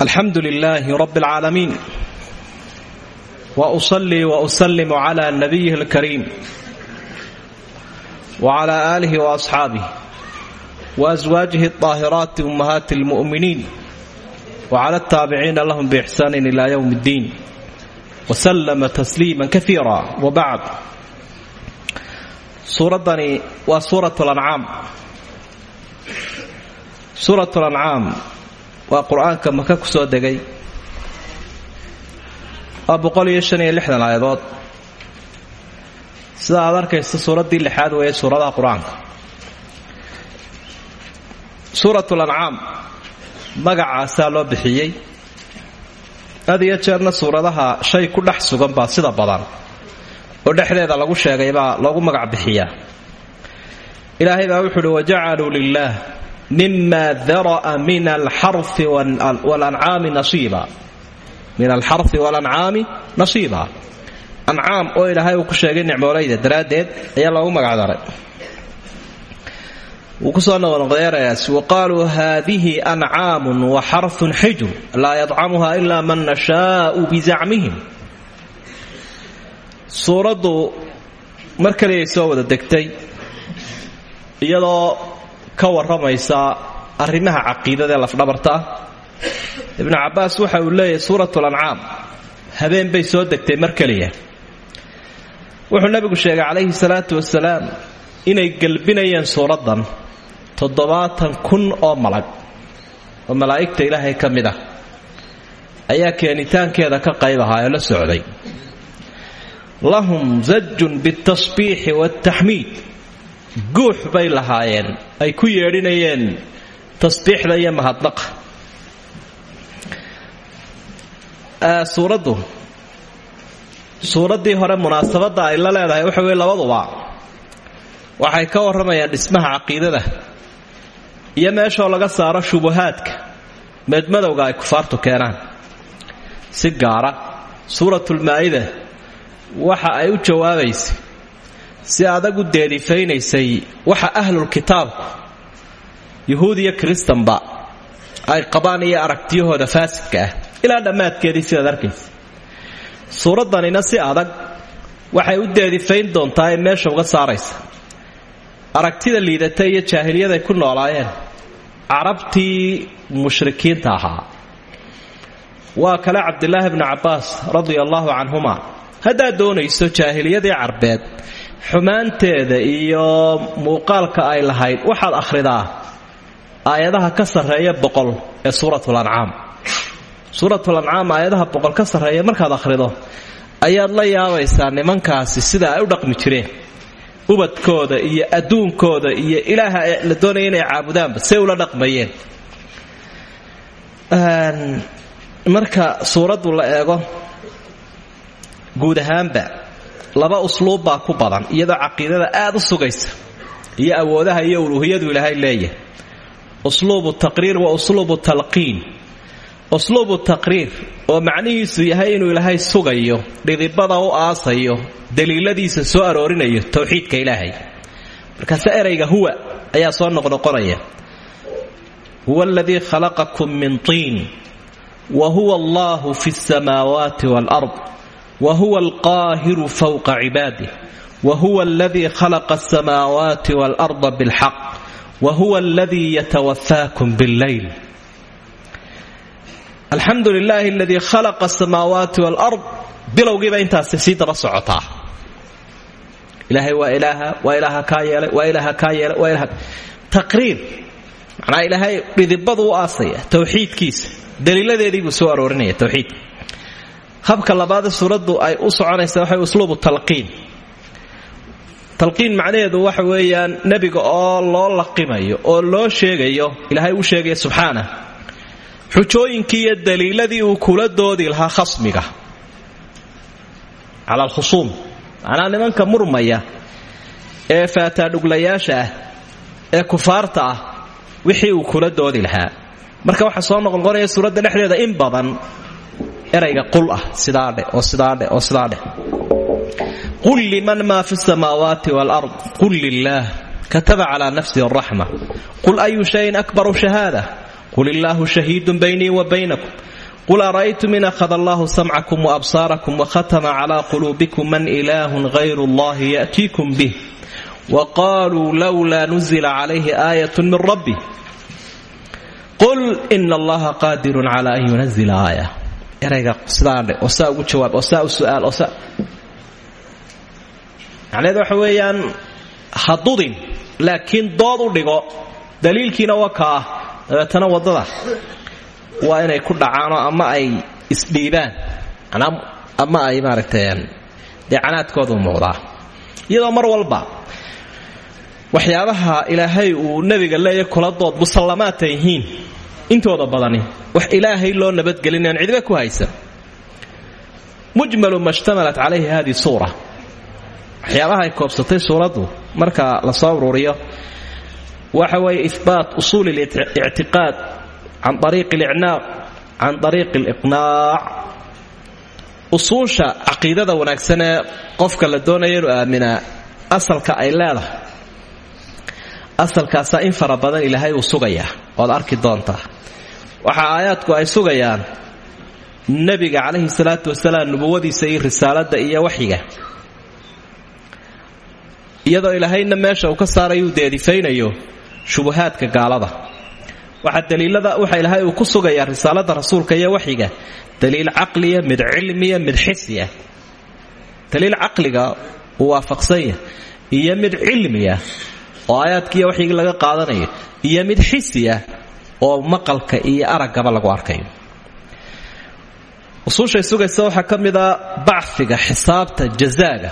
alxamdu lilaahi rabi اlcaalamiin wausalii wausalimu cla nabiyihi اlkariim wcla aalihi waasxaabih waaswaajihi اطaahiraati ummahaati اlmu'miniin wcla اtaabiciina lahum bixsaani ila ywm اddiin wslama tasliima kaiira wabacd suuraddani waa suurat lancaam suurat lancaam waa qur'aanka maka ku soo degay. Waa boqol-iyo lixdan aayadood. Sida aad arkaysa suuraddii lixaad weeye suuradaha qur'aanka. Suurat lancaam magacaasaa loo bixiyey. Had iyo jeerna suuradaha shay ku dhex sugan baa sida badan. Oo dhexdeeda lagu sheegay baa loogu magac bixiyaa. Ilaahay baa wuxu uhi wajacaluu lilaah mima dara'a min alxarfi walancaami nasiiba ancaam oo ilaahay uu ku sheegay nicmoolayda daraaddeed ayaa loogu magacdaray wuu ku soo noqnoqdeerayaas waqaaluu haadihi ancaamun wa xarfun xijr laa yadcamuha ila man nashaau bizacmihim suuraddu mar iyadoo ka warramaysa arrimaha caqiidada ee lafdhabarta. Ah ibnu cabbaas waxa uu leeyahay suuratul ancaam habeen bay soo degtay mar keliya. Wuxuu nabigu sheegay calayhi salaatu wasalaam inay gelbinayeen suuraddan toddobaatan kun oo malag oo malaa'igta ilaahay ka mid ah. Ayaa keenitaankeeda ka qayb ahaa oo la socday. Lahum zajun bitasbiixi waataxmiid guux bay lahaayeen ay ku yeedhinayeen tasbiixda iyo mahadnaqa suuraddu suuraddii hore munaasabadda ay la leedahay waxa weye labaduba waxay ka warramayaan dhismaha caqiidada iyo meeshoo laga saaro shubuhaadka meedmadowga ay kufaartu keenaan. Si gaara suuratulmaa'ida waxa ay u jawaabaysay si adag u deedifaynaysay waxa ahlul kitaabku yuhuud iyo kiristanba ay qabaan iyo aragtiyahooda faasidka ah. Ilaa dhammaadkeedii sidaad arkaysa suuraddanina si adag waxay u deedifayn doontaa ee meesha uga saaraysa. Aragtida liidata iyo jaahiliyaday ku noolaayeen. Carabtii mushrikiinta ahaa. Waa kale cabdilaahi bnu cabbaas radia allaahu canhuma. Haddaad doonayso jaahiliyadii carbeed xumaanteeda iyo muuqaalka ay lahayd waxaad akhridaa aayadaha ka sarreeya boqol ee suuratul ancaam. Suuratul ancaam aayadaha boqol ka sarreeya markaad akhrido ayaad la yaabaysaa nimankaasi sida ay u dhaqmi jireen. Ubadkooda iyo adduunkooda iyo ilaaha la doonaya inay caabudaanba say ula dhaqmayeen. Marka suuraddu la eego guud ahaanba laba usluub baa ku badan iyadoo caqiidada aad u sugaysa iyo awoodaha iyo uluuhiyadu ilaahay leeyahay. Usluubu taqriir wa usluubu talqiin. Usluubu taqriir oo macnihiisu yahay inuu ilaahay sugayo dhidibada u aasayo daliiladiisa soo aroorinayo towxiidka ilaahay. Markaase erayga huwa ayaa soo noqnoqonaya huwa aladii khalaqakum min tiin wa huwa allahu fi samaawaati waalard wa huwa alqaahiru fowqa cibaadih wa huwa aladii khalaqa asamaawaati waalarda bilxaq wa huwa aladii yatawafaakum billeyl alxamdu lilaahi aladii khalaqa asamaawaati waalard bilowgiiba intaasi sii daba socotaa. Ilaahay waa ilaaha waa ilaaha kaa yeelay waa ilaaha kaa yeelay waa ilaaha taqriir macnaa ilaahay dhidibadu u aasaya towxiidkiisa daliiladeedii buu soo aroorinaya towxiidka habka labaada suuraddu ay u soconaysa waxay usluubu talqiin. Talqiin macnaheedu waxa weeyaan nebiga oo loo laqimayo oo loo sheegayo ilaahay uu sheegaya subxaana xujooyinkii iyo daliiladii uu kula doodi lahaa khasmiga. Cala alkhusuum macnaa nimanka murmaya ee faataadhuglayaasha ah ee kufaarta ah wixii uu kula doodi lahaa. Marka waxaa soo noqnoqonaya suuradda dhexdeeda in badan erayga qul ah sidaadhe oo sidaadhe oo sidaadhe qul liman maa fi samaawaati waalard qul lilaah kataba calaa nafsihi araxma qul ayu shayin akbaru shahaada qul illaahu shahiidun baynii wa baynakum. Qul ara'aytum in akhada allahu samcakum waabsaarakum wahatama cala quluubikum man ilaahun hayru allahi ya'tiikum bih. Wa qaluu lowlaa nuzila calayhi aayat min rabbi. Qul ina allaha qaadirun cala an yunazila aaya erayga sidaadhe oo saa ugu jawaab oo saa su'aal oo saa. Macnaheed waxa weeyaan hadudin laakiin dood u dhigo daliilkiina waa ka ah. Dabeetana waddada waa inay ku dhacaanoo ama ay isdhiibaan ama ay maaragtay dee canaadkoodu muuqdaa. Iyadoo mar walba waxyaabaha ilaahay uu nebiga leeya kula dood musallamaadta yihiin intooda badani wax ilaahay loo nabadgelin aan cidba ku haysan mujmalu ma shtamalat calayhi hadi suura. Waxyaabaha ay koobsatay suuraddu marka la soo ururiyo waxa weeye ihbaat usuuli lictiqaad can ariiqi licnaaq can ariiqi liqnaac usuusha caqiidada wanaagsan ee qofka la doonaya inuu aaminaa asalka ay leedahay asalkaasaa in fara badan ilaahay uu sugayaa oad arki doontaa waxa aayaadku ay sugayaan nebiga calayhi salaatu wasalaam nubuwadiisa iyo risaalada iyo waxyiga. Iyadoo ilaahayna meesha uu ka saarayuu deedifaynayo shubuhaadka gaalada. Waxaa daliilada waxa ilaahay uu ku sugayaa risaalada rasuulka iyo waxyiga daliil caqliya mid cilmiya mid xisiya daliil caqliga uu waafaqsanya iyo mid cilmiya oo aayaadkiiyo waxyigii laga qaadanayo iyo mid xisiya oo maqalka iyo araggaba lagu arkayo. Usuushay sugaysa waxaa ka mid xisaabta jazaaga.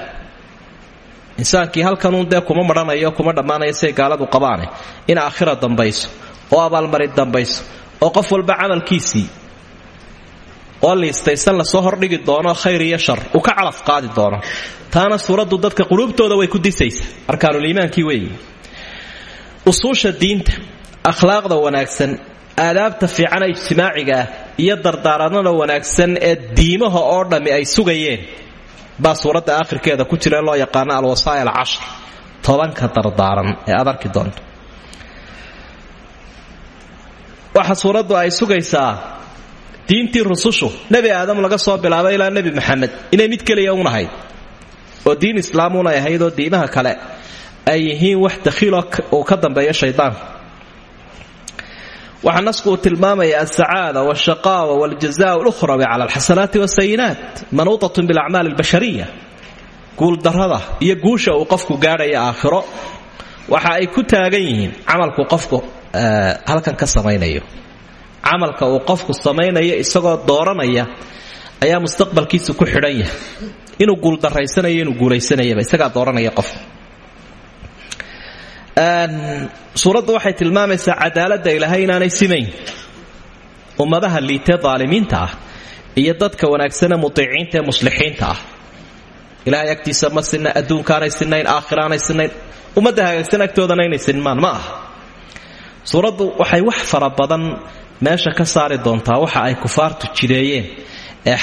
Insaankii halkanuun dee kuma marhanayo kuma dhammaanayo siay gaaladu qabaane in aakhira dambayso oo abaalmarin dambayso oo qof walba camalkiisii oo liistaysan la soo hordhigi doono khayr iyo shar uu ka calaf qaadi doono. Taana suuraddu dadka quluubtooda way ku disaysa. Arkaanuliimaankii weeyi usuusha diinta akhlaaqda wanaagsan aadaabta fiicana ijtimaaciga ah iyo dardaaranada wanaagsan ee diimaha oo dhammi ay sugayeen baa suuradda aakhirkeeda ku jira loo yaqaano alwasaa'il cashar tobanka dardaaran ee aad doonto. Waxa suuraddu ay sugaysaa diintii rusushu nebi aadam laga soo bilaabo ilaa nebi maxamed inay mid keliya unahayd oo diin islaamunay ahayd oo diimaha kale ay yihiin wax dakhiiloo uu ka dambeeyo shaydaanka waxaa nasku uu tilmaamaya alsacaada walshaqaawa waljaza lukhrawi cala alxasanaati wasayinaat manuutatun bilacmaali albashariya guuldarrada iyo guusha uu qofku gaadhaya aakhiro waxa ay ku taagan yihiin camalku qofku halkan ka samaynayo. Camalka uu qofku samaynayo isagoo dooranaya ayaa mustaqbalkiisu ku xidhan yahay. Inuu guuldarraysanayo inuu guulaysanayaba isagaa dooranaya qofka suuraddu waxay tilmaamaysaa cadaaladda ilaahay inaanay simayn. Ummadaha liitee daalimiinta ah iyo dadka wanaagsane mutiiciinta ee muslixiinta ah. Ilahay agtiisa ma sinna adduunkaanay sinayn aakhiraanay sinayn ummadda hagaagsan agtoodana inay sinmaan ma aha. Waxay wax fara badan meesha ka saari doontaa waxa ay kufaartu jireeyeen ee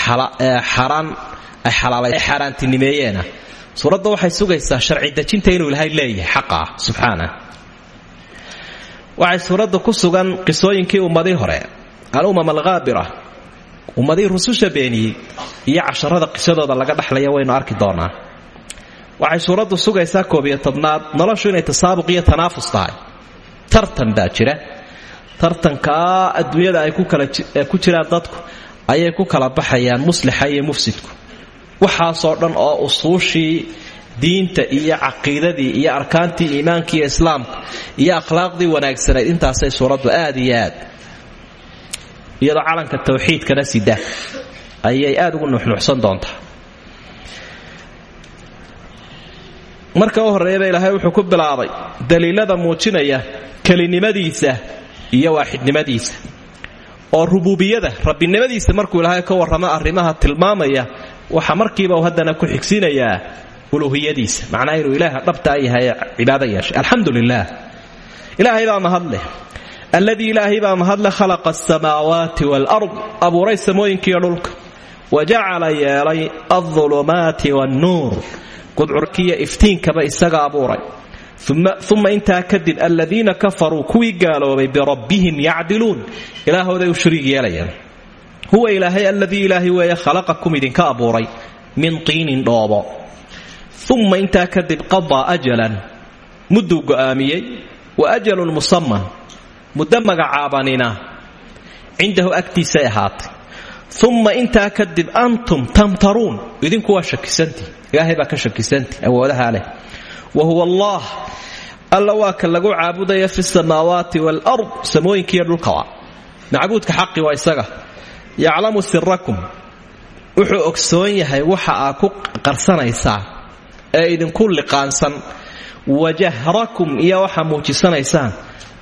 xaraan ay xaaraantinimeeyeena suuradda waxay sugaysaa sharci dejinta inuu ilaahay leeyahay xaqa ah subxaana. Waxay suuradda ku sugan qisooyinkii ummadii hore al-umam alghaabira ummadii rususha beeniyey iyo casharada qisadooda laga dhexlaya waynu arki doonaa. Waxay suuraddu sugaysaa koob iyo tobnaad noloshu inay tasaabuq iyo tanaafus tahay. Tartan baa jira. Tartankaa adduunyada ay ku jiraan dadku ayay ku kala baxayaan muslixa iyo mufsidku waxaasoo dhan oo usuushii diinta iyo caqiidadii iyo arkaantii iimaanka islaamka iyo akhlaaqdii wanaagsanayd intaasay suuraddu aad iyo aad. Iyadoo calanka tawxiidkana sida ayay aad ugu nuxnuxsan doontaa. Marka u horreeyaba ilaahay wuxuu ku bilaabay daliilada muujinaya kelinimadiisa iyo waaxidnimadiisa. Oo rububiyada rabbinimadiisa markuu ilaahay ka warramo arrimaha tilmaamaya waxa markiiba uu haddana ku xigsiinayaa uluhiyadiisa. Macnaha inuu ilaaha dhabtaa yahay cibaado yeeshay. Alxamdu lilah baa mahadleh alladii ilaahay baa mahadle khalaqa asamaawaati waalard abuuray samooyinkiiyo dhulka. Wa jacala yeelay aldulumaati wannuur. Gudcurkiiyo iftiinkaba isaga abuuray. Uma intaa kadib aladiina kafaruu kuwii gaaloobay birabbihim yacdiluun. Ilaahooday u shariig yeelayaan huwa ilaahay aladii ilaahay weeye khalaqakum idinka abuuray min tiinin dhoobo. Uma intaa kadib qadaa ajalan mudduu go'aamiyey wa ajalun musaman muddo magacaabanina cindahu agtiisay ahaatay. Uma intaa kadib antum tamtaruun idinku waa shakisantii ilaahay ka shakisantii awoodahaa leh. Wa huwa allah alla waa ka lagu caabudaya fi samaawaati waalard samooyinkiiyo dhulkaba macbuudka xaqi waa isaga yaclamu sirakum wuxuu ogsoon yahay waxa aa ku qarsanaysaan ee idinku liqaansan wajahrakum iyo waxa muujisanaysaan.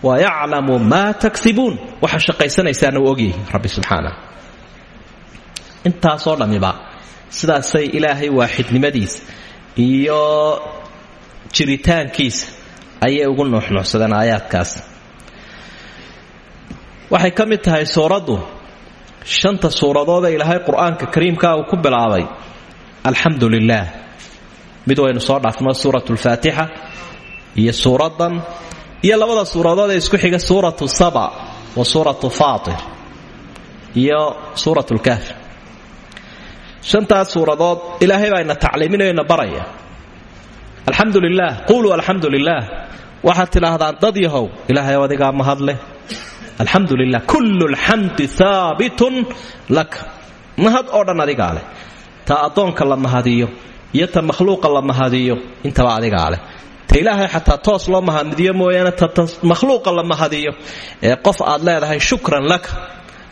Wa yaclamu maa taksibuun. Waxa shaqaysanaysaana uu ogyahay rabbi subxaana. Intaasoo dhammiba sidaasay ilaahay waaxidnimadiisa iyo jiritaankiisa ayay ugu nuuxnuuxsadeen aayaadkaas. Waxay ka mid tahay suuraddu shanta suuradood ilaahay qur'aanka kariimka uu ku bilaabay. Alxamdu lilaah mid waynu soo dhaafno suurat lfaatixa iyo suuraddan iyo labada suuradood ee isku xiga suuratu saba wa suuratu faatir iyo suurat lkaafi shantaas suuradood ilaahay baa ina tacliiminayo ina baraya. Alxamdu lilah quuluu alxamdu lilah waxaad tidhaahdaan dad yahow ilaahay adigaa mahadleh alxamdu lilah kullu lxamdi haabitun laka mahad oo dhan adigaa leh. Ta addoonka mahadiyo iyo ta makhluuqa la mahadiyo intaba adigaa leh. Ta ilaahay xataa toos loo mahadiyo mooyaane ta makhluuqa la mahadiyo. Ee qof aad leedahay shukran laka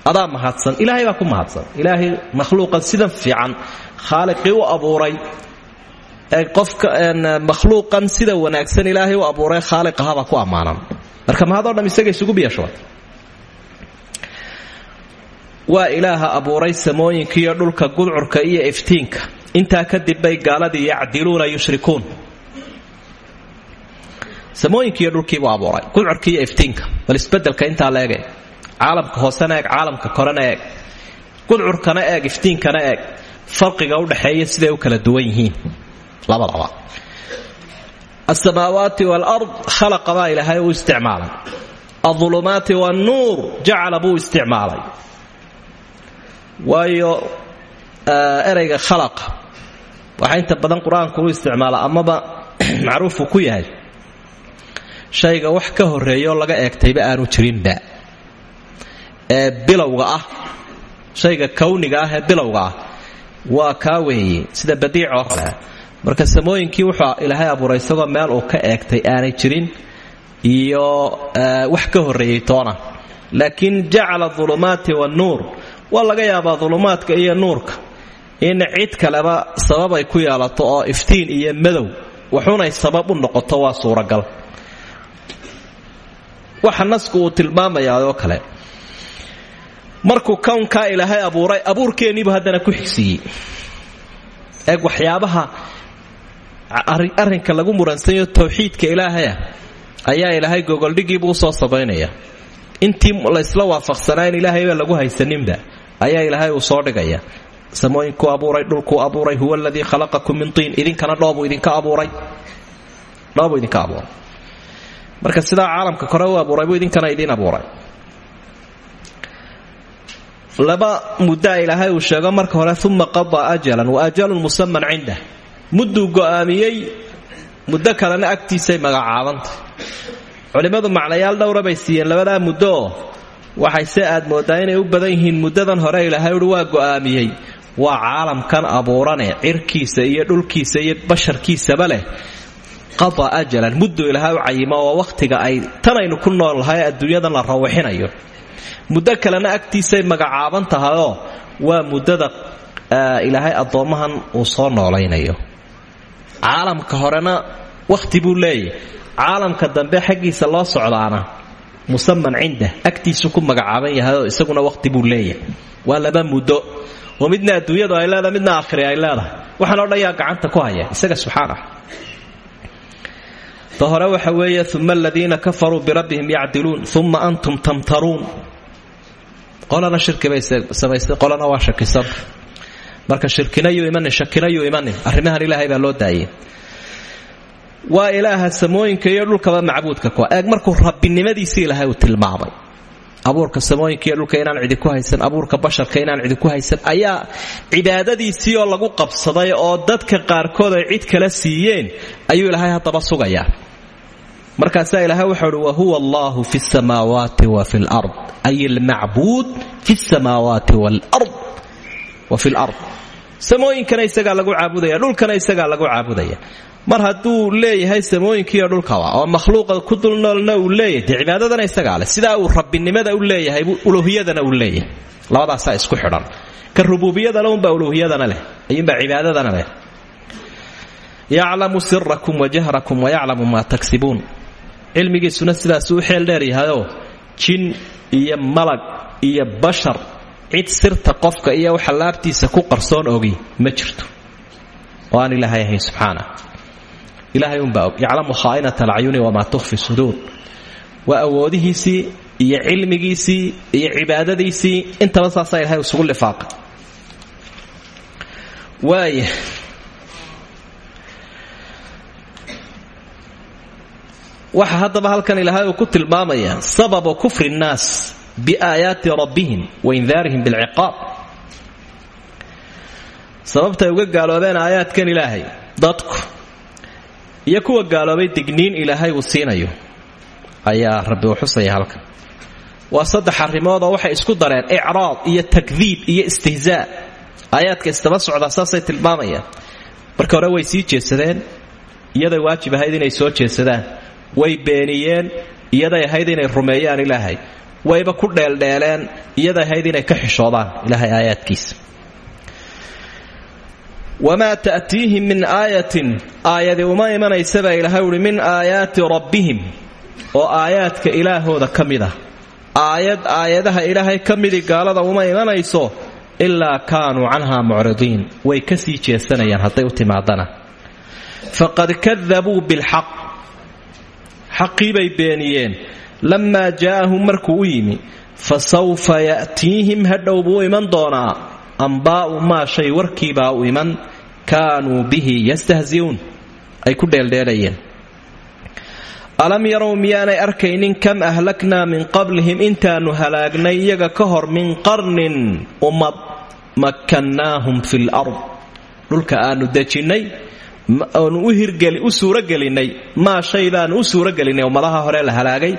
adaa mahadsan ilaahay baa ku mahadsan. Ilaahay makhluuqan sidan fiican khaaliqii u abuuray. Qofka makhluuqan sida wanaagsan ilaahay u abuuray khaaliqahabaa ku ammaanan. Marka mahadoo dham isugu biyashood waa ilaaha abuuray samooyinkiiyo dhulka gudcurka iyo iftiinka. Intaa kadib bay gaaladii yacdiluuna yushrikuun. Samooyinkiiyo dhulkiibuu abuuray gudcurka iyo iftiinka. Bal isbeddelka intaa la ege caalamka hoosena eeg caalamka korena eeg. Gudcurkana eeg iftiinkana eeg. Farqiga udhaxeeya siday u kala duwan yihiin. Labadaba. Asamaawaati waalard khalaqa baa ilaahay uu isticmaalay. Aulumaati wannuur jacala buu isticmaalay waayo erayga khalaqa. Waxaa inta badan qur'aanku u isticmaala amaba macruufu ku yahay. Shayga wax ka horeeyaoo laga eegtayba aanu jirinba ee bilowga ah. Shayga kawniga ah ee bilowga ah. Waa kaa weeye sida badiic oo kale. Marka samooyinkii wuxuu ilaahay abuuray isagoo meel uu ka eegtay aanay jirin iyo wax ka horreeyey toona. Laakiin jacala ulumaati wannuur waa laga yaabaa dulumaadka iyo nuurka. In cid kaleba sabab ay ku yeelato oo iftiin iyo madow waxunay sabab u noqoto waa suuragal. Waxa nasku tilmaamayaa oo kale. Markuu kownkaa ilaahay abuuray abuurkeenniibu haddana ku xigsiiyey eeg waxyaabaha arrinka lagu muransanyo towxiidka ilaahaya ayaa ilaahay gogoldhigiibuu u soo samaynaya intii laysla waafaqsanaa in ilaahayba lagu haysaninba ayaa ilaahay uu soo dhigaya. Samooyinkuu abuuray dhulkuu abuuray huwa aladii khalaqakum min tiin. Idinkana dhoobuu idinka abuuray. Dhoobuu idinka abuuray. Marka sidaa caalamka kore u abuuray buu idinkana idiin abuuray. Laba muddaa ilaahay uu sheego marka hore uma qadaa ajalan wa ajalun musaman cindah mudduu go'aamiyey muddo kalena agtiisay magacaabantay culimmadu macnayaal dhowra bay siiyeen labadaa muddooo waxay se aad mooddaa inay u badan yihiin muddadan hore ilaahay uhi waa go'aamiyey. Waa caalamkan abuurane cirkiisa iyo dhulkiisa iyo basharkiisaba leh. Qada ajalan mudduu ilaahay u cayimo oo wakhtiga ay tanaynu ku nool lahay adduunyadan la rawixinayo. Muddo kalena agtiisay magacaaban tahayoo waa muddada ilaahay addoommahan uu soo noolaynayo caalamka horena wakhti buu leeyahy caalamka dambe xaggiisa loo socdaana musaman cindah agtiisu ku magacaaban yahayoo isaguna wakhti buu leeyahay. Waa laba muddo. Oo midna adduunyadu ay leedahay midna aakhiri ay leedahay. Waxaan o dhan gacanta ku haya isaga subxaanah. Ta hore waxa weeye uma aladiina kafaruu birabbihim yacdiluun uma antum tamtaruun. Qolana shirki bay samaystay qolana waa shakisan marka shirkinayuu imanin shakinayuu imanin arrimahan ilaahay baa loo daayay waa ilaaha samooyinka iyo dhulkaba macbuudka kuwa eeg markuu rabbinimadiisii ilaahay uu tilmaamay abuurka samooyinka iyo dhulka inaan cidi ku haysan abuurka basharka inaan cidi ku haysan ayaa cibaadadiisii oo lagu qabsaday oo dadka qaarkood ay cid kala siiyeen ayuu ilaahay haddaba sugayaa. Markaasaa ilaahay wuxuu uhi wahuwa allahu fi samaawaati wa fi lard ay almacbuud fi samaawaati wa fi lard samooyinkana isagaa lagu caabudaya dhulkana isagaa lagu caabudaya mar hadduu leeyahay samooyinkiiyo dhulkaba oo makhluuqa ku dulnoolna uu leeyahay dee cibaadadana isagaa uu rabbinimada u leeyahay uluhiyadana uu leeyahay. Labadaasaa isku xidhan. Ka rububiyadana unbaa uluhiyadana leh ayuunbaa cibaadadana leh. Yaclamu sirakum wajahrakum wayaclamu maa tagsibuun cilmigiisuna sidaasuu u xeel dheer yahayoo jin iyo malag iyo bashar cid sirta qofka iyo waxa laabtiisa ku qarsoon ogi ma jirto. Oo ilaahay ahayn ilaahay unbaa og. Yaclamu khaa'inata alacyuni wamaa tukhfi suduur. Waa awoodihiisii iyo cilmigiisii iyo cibaadadiisii intaba saasaa ilahay isugu lifaaqay. Waaya waxa haddaba halkan ilaahay uu ku tilmaamayaa sababu kufri nnaas biaayaati rabbihim wa indaarihim bilciqaab. Sababtay uga gaaloobeen aayaadkan ilaahay dadku iyo kuwa gaaloobay digniin ilaahay uu siinayo. Ayaa rabbi uu xusaya halkan. Waa saddex arrimood oo waxay isku dareen icraad iyo takdiib iyo istihzaa aayaadka istaba socdaa saasay tilmaamayaan. Marka hore way sii jeedsadeen iyaday waajib ahayd inay soo jeedsadaan way beeniyeen iyaday ahayd inay rumeeyaan ilaahay. Wayba ku dheeldheeleen iyaday ahayd inay ka xishoodaan ilaahay aayaadkiisa wamaa ta'tiihim min aayatin aayadi uma imanaysabaa ilaahay uhi min aayaati rabbihim oo aayaadka ilaahooda ka mid ah. Aayad aayadaha ilaahay ka midi gaalada uma imanayso ilaa kaanuu canhaa mucridiin. Way ka sii jeesanayaan hadday u timaadana. Faqad kadabuu bilxaq. Xaqii bay beeniyeen. Lammaa jaa'ahum markuu u yimi fa sawfa ya'tiihim hadhow buu iman doonaa. Ambaa'u maa warkiibaa u iman kaanuu bihi yastahzi'uun. Ay ku dheeldheelayeen. Alam yarow miyaanay arkaynin kam ahlaknaa min qablihim intaannu halaagnay iyaga ka hor min qarnin ummad makkannaahum fi lard dhulka aannu dejinnay aanu u suurogelinnay maa shaydaannu u suurogelinnay ummadaha hore la halaagay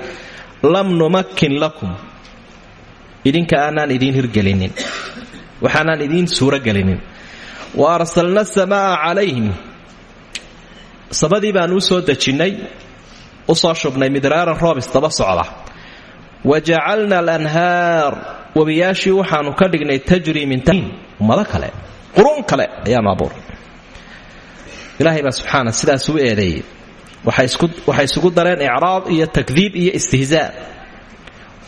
lam numakkin lakum. Idinka aanaan idiin hirgelinin. Waxaanaan idiin suurogelinin wa arsalna samaa calayhim sabadii baannu u soo dejinnay u soo shubnay midraaran roob isdaba socda wa jacalna alanhaar webiyaashii waxaannu ka dhignay tajrii min ummado kale qurun kale ayaanu abuuray ilaahay baa subxaana sidaas u eedeeyey waxay isugu dareen icraad iyo takdiib iyo istihzaa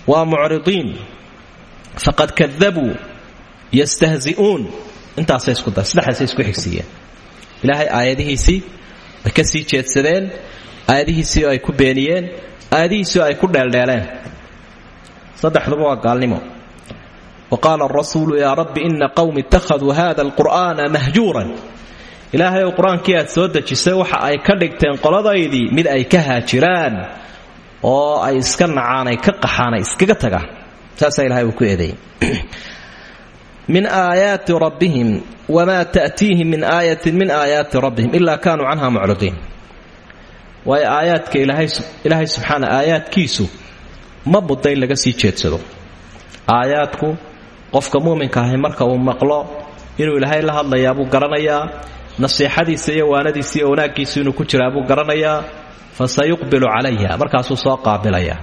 waa mucridiin faqad kadabuu yastahzi'uun intaasay isku dar. Saddexdaasay isku xigsiiyeen. Ilaahay aayadihiisii way ka sii jeedsadeen aayadihiisii ay ku beeniyeen aayadihiisii ay ku dheeldheeleen. Saddexduba waa gaalnimo. Wa qaala arasuulu yaa rabbi ina qowmi ittakhaduu hada alqur'aana mahjuuran. Ilaahay ou qur'aankii aad soo dejisay waxa ay ka dhigteen qoladaydii mid ay ka haajiraan oo ay iska nacaan ay ka qaxaan ay iskaga tagaan. Saasaa ilahay uu ku eedeeyey min aayaati rabbihim wamaa ta'tiihim min aayatin min aayaati rabbihim ilaa kaanuu canha mucridiin. Waayo aayaadka ilaahay subxaana aayaadkiisu ma budda in laga sii jeedsado. Aayaadku qofka muuminka ahi marka uu maqlo inuu ilaahay la hadlayaa buu garanayaa nasiixadiisa iyo waanadiisa iyo wanaaggiisu inuu ku jiraa buu garanayaa fa sayuqbilu calayha markaasuu soo qaabilayaa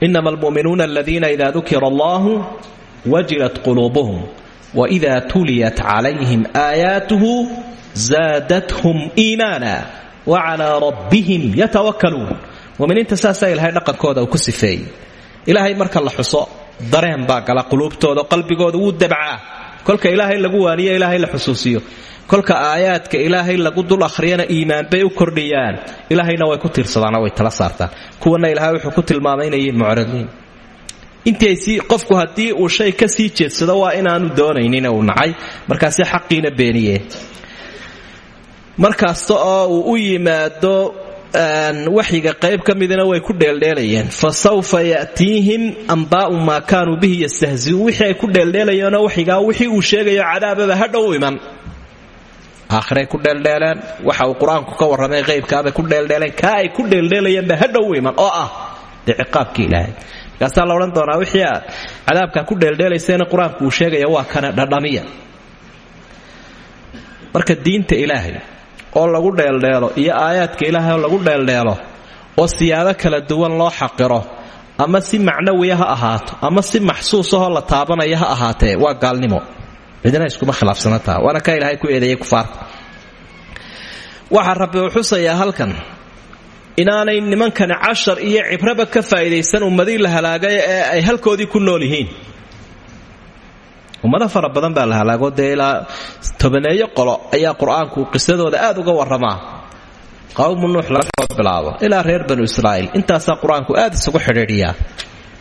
inama almu'minuuna aladiina ida dukira allahu wajilat quluubuhum waida tuliyat calayhim aayaatuhu zaadathum iimaana wacalaa rabbihim yatawakkaluun muminiinta saasaa ilahay dhaqankooda uu ku sifeeyey ilaahay marka la xuso dareen baa gala quluubtooda qalbigooda wuu dabcaa kolka ilaahay lagu waaniyo ilaahay la xusuusiyo kolka aayaadka ilaahay lagu dul akhriyana iimaan bay u kordhiyaan. Ilaahayna way ku tiirsadaanoo way tala saartaan. Kuwana ilaahay wuxuu ku tilmaamay inay mucridiin intii qofku haddii uu shay ka sii jeedsado waa inaanu doonaynin uu nacay. Markaasi xaqiina beeniyeen. Markasta oo uu u yimaado waxyiga qayb ka way ku dheeldheelayeen. Fa sawfa ya'tiihim ambaa'u maa kaanuu bihi yastahziuun. Wixii ku dheeldheelayeenoo waxyigaa wixii uu sheegayo cadaababa hadhow iman aakhiray ku dheeldheeleen. Waxa uu qur'aanku ka warramay qaybkaabay ku dheeldheeleen. Kaa ay ku dheeldheelayeenba hadhow iman oo ah dee ciqaabkii ilaahay. Markaasaa la odhan doonaa wixii aad cadaabkaa ku dheeldheelaysayna qur'aanku uu sheegaya waa kana dhadhamiya. Marka diinta ilaahay oo lagu dheeldheelo iyo aayaadka ilaahay oo lagu dheeldheelo oo siyaado kala duwan loo xaqiro ama si macnawiya ha ahaato ama si maxsuusahoo la taabanaya ha ahaatee waa gaalnimo cidina iskuma khilaafsanataa waana ka ilaahay ku eedeeyey kufaarta waxaa rabbi uu xusayaa halkan. Inaanay nimankani cashar iyo cibraba ka faa'idaysan ummadii la halaagay ee ay halkoodii ku nool yihiin. Ummado fara baa la halaago dee ilaa tobaneeyo qolo ayaa qur'aanku qisadooda aad uga warramaa. Qawmu nuux laga soo bilaabo ilaa reer banu israa'iil. Intaasaa qur'aanku aad isugu xidhiidhiyaa.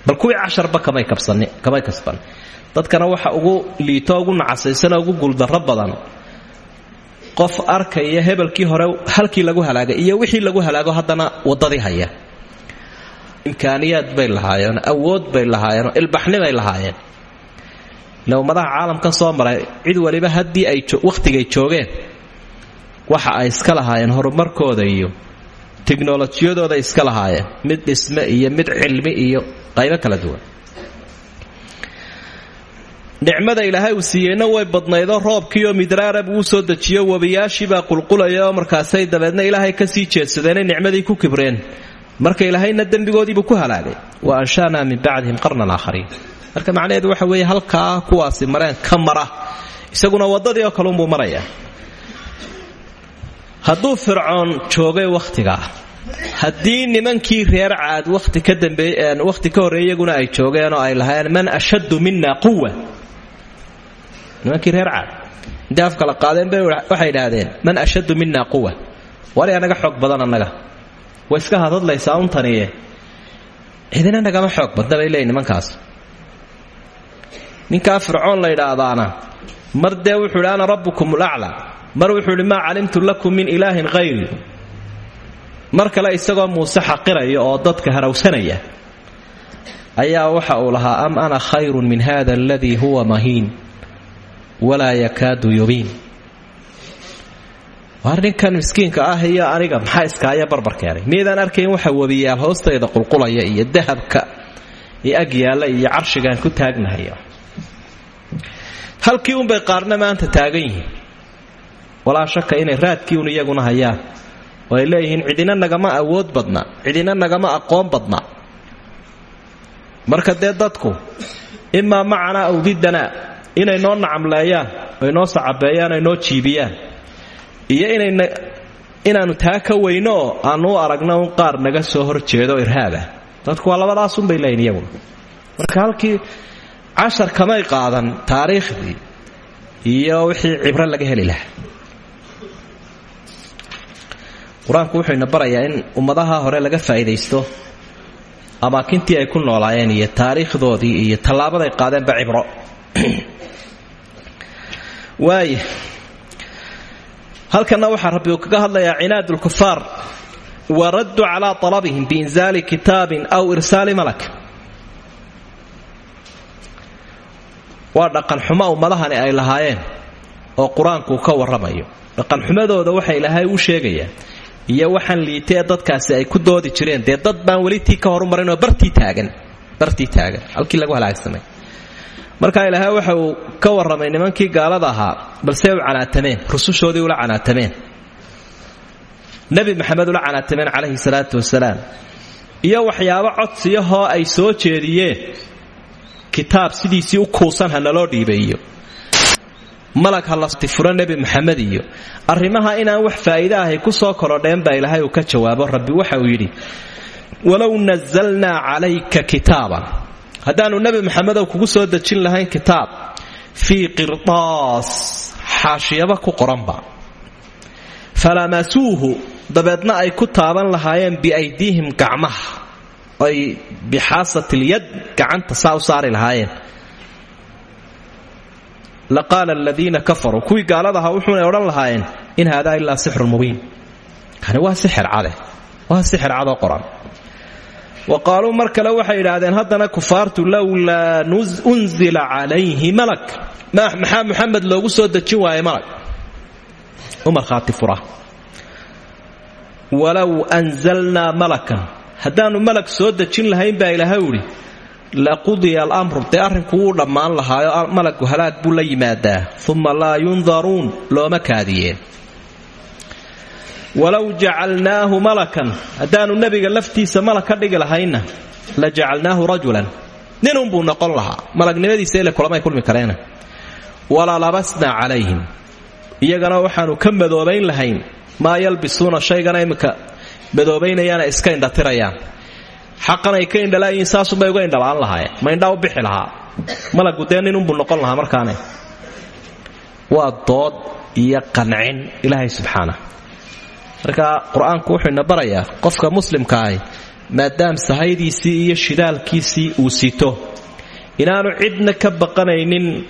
Bal kuwii casharba kamay kasban dadkana waxa ugu liito ugu nacasaysanoo ugu guuldarro badan. Qof arkaya hebelkii hore halkii lagu halaagay iyo wixii lagu halaago haddana waddadii haya. Imkaaniyaad bay lahaayeen awood bay lahaayeenoo ilbaxnibay lahaayeen. Ile ummadaha caalamka soo maray cid waliba haddii ay wakhtigay joogeen waxa ay iska lahaayeen horumarkooda iyo tiknolojiyadooda iska lahaayeen. Mid dhisme iyo mid cilmi iyo qaybo kala duwan nicmada ilaahay uu siiyeyna way badnaydoo roobkiioo midraara buu u soo dejiyo webiyaashiibaa qulqulaya markaasay dabeedna ilaahay ka sii jeedsadeenay nicmadii ku kibreen. Marka ilaahayna dembigoodiibuu ku halaagay wa anshanaa min bacdihim qarnan aakhariin marka macnaheedu waxa weeye halkaa kuwaasi mareen ka isaguna waddadii oo kalunbuu maraya. Hadduu fircoon joogay wakhtigaa haddii nimankii reer caad wati ka dambewakhti ka horreey iyaguna ay joogeen oo ay lahaayeen man ashaddu mina quwa nimankii reer caad intay af kala qaadeen bay waxay idhaahdeen man ashaddu mina quwa wali anaga xoog badan annaga. Way iska hadadlaysaa untaniye cidina nagama xoog badna bay leeyiin nimankaas. Ninkaa fircoon la yidhaahdaana mar dee wuxuu idhi ana rabbukum ulaclaa mar wuxuu idhi maa calimtu lakum min ilaahin hayri mar kale isagoo muuse xaqiraya oo dadka harawsanaya ayaa waxa uu lahaa am ana khayrun min hada aladii huwa mahiin walaa yakaadu yubiin. Waar ninkan miskiinka ah iyo aniga maxaa iskaaya barbar keenay miydaan arkayn waxa webiyaal hoostayda qulqulaya iyo dahabka iyo agyaalla iyo carshigaan ku taagnahay halkii unbay qaarna maanta taagan yihiin. Walaa shaka inay raadkii un iyaguna hayaan. Oo ay leeyihiin cidina nagama awood badna cidina nagama aqoon badna. Marka dee dadku imaa macanaa awdidanaa inay noo nacamleeyaan oy noo sacabeeyaan oy noo jiibiyaan. Iyo inayna inaannu taa ka weyno oo aannu u aragno un qaar naga soo hor jeedo dadku waa labadaasunbay leeyihiin iyaguna marka halkii cashar kamay qaadan taariikhdii iyo wixii cibro laga heli lahaa. Qur'aanku wuxuu ina barayaa in ummadaha hore laga faa'iidaysto amaakintii ay ku noolaayeen iyo taariikhdoodii iyo tallaabaday qaadeenba cibro waaya halkanna waxaa rabbi uu kaga hadlayaa cinaad lkufaar wa raddu calaa alabihim biinzaali kitaabin aw irsaali malak. Waa dhaqanxumo ummadahani ay lahaayeen oo qur'aanku ka warramayo. Dhaqanxumadooda waxa ilaahay u sheegayaa iyo waxaan liitay dadkaasi ay ku doodi jireen. Dee dad baan weli tii ka horumarinoo bartii taagan bartii taagan. Halkii lagu halaagsamay marka ilaahay waxa uu ka warramay nimankii gaalada ahaa balse u canaatameen rusushoodii ula canaatameen nebi maxamed ula canaatameen calayhi salaatu wasalaam. Iyo waxyaabo codsiyahoo ay soo jeediyeen kitaab sidiisii u kuusan ha naloo dhiibayiyo malag ha lastifuro nebi maxamed iyo. Arrimaha inaan wax faa'iide ahay ku soo korodheen baa ilaahay uu ka jawaabo rabbi waxa uu yidhi walow nazalnaa calayka kitaaban haddaannu nebi maxamedow kugu soo dejin lahayn kitaab fii qirdaas xaashiyaba ku qoranba. Falamasuuhu dabeedna ay ku taaban lahaayeen biaydiihim gacmaha ay bixaasatyad gacanta saa saari lahaayeen. Laqaala aladiina kafaruu kuwii gaalada ahaa wuxuunay odhan lahaayeen in haadaa ilaa sixrun mubiin. Kani waa sixir cade waa sixir cadoo qoran wa qaaluu mar kale waxay idhaahdeen haddana kufaartu lowlaa unzila calayhi malak. Maxaa muxamed loogu soo dejin waayay malag u markhaati fura walow anzalnaa malakan. Haddaannu malag soo dejin lahayn baa ilaahay idhi laqudiya alamru dee arrinku wuu dhammaan lahaayo malagu halaag buu la yimaadaa uma laa yundaruun looma kaadiyeen walow jacalnaahu malakan. Haddaannu nebiga laftiisa malag ka dhigi lahaynna la jacalnaahu rajulan. Ninunbuu noqon lahaa. Malagnimadiisa ile kulamay kulmi kareena. Walalabasnaa calayhim. Iyagana waxaannu ka madoobayn lahayn. Maa yalbisuuna shaygana imminka madoobaynayaana iska indhatirayaan. Xaqan ay ka indhalaayihiin saasubay uga indhalaan lahaayeen. Ma indhaa bixi lahaa. Malagu dee ninunbuu noqon markaane. Waa dood iyo qancin ilaahay marka qur'aanku wuxuu ina barayaa qofka muslimka ahi maadaam sahaydiisii iyo shidaalkiisii uu sito. Inaanu cidna ka baqanaynin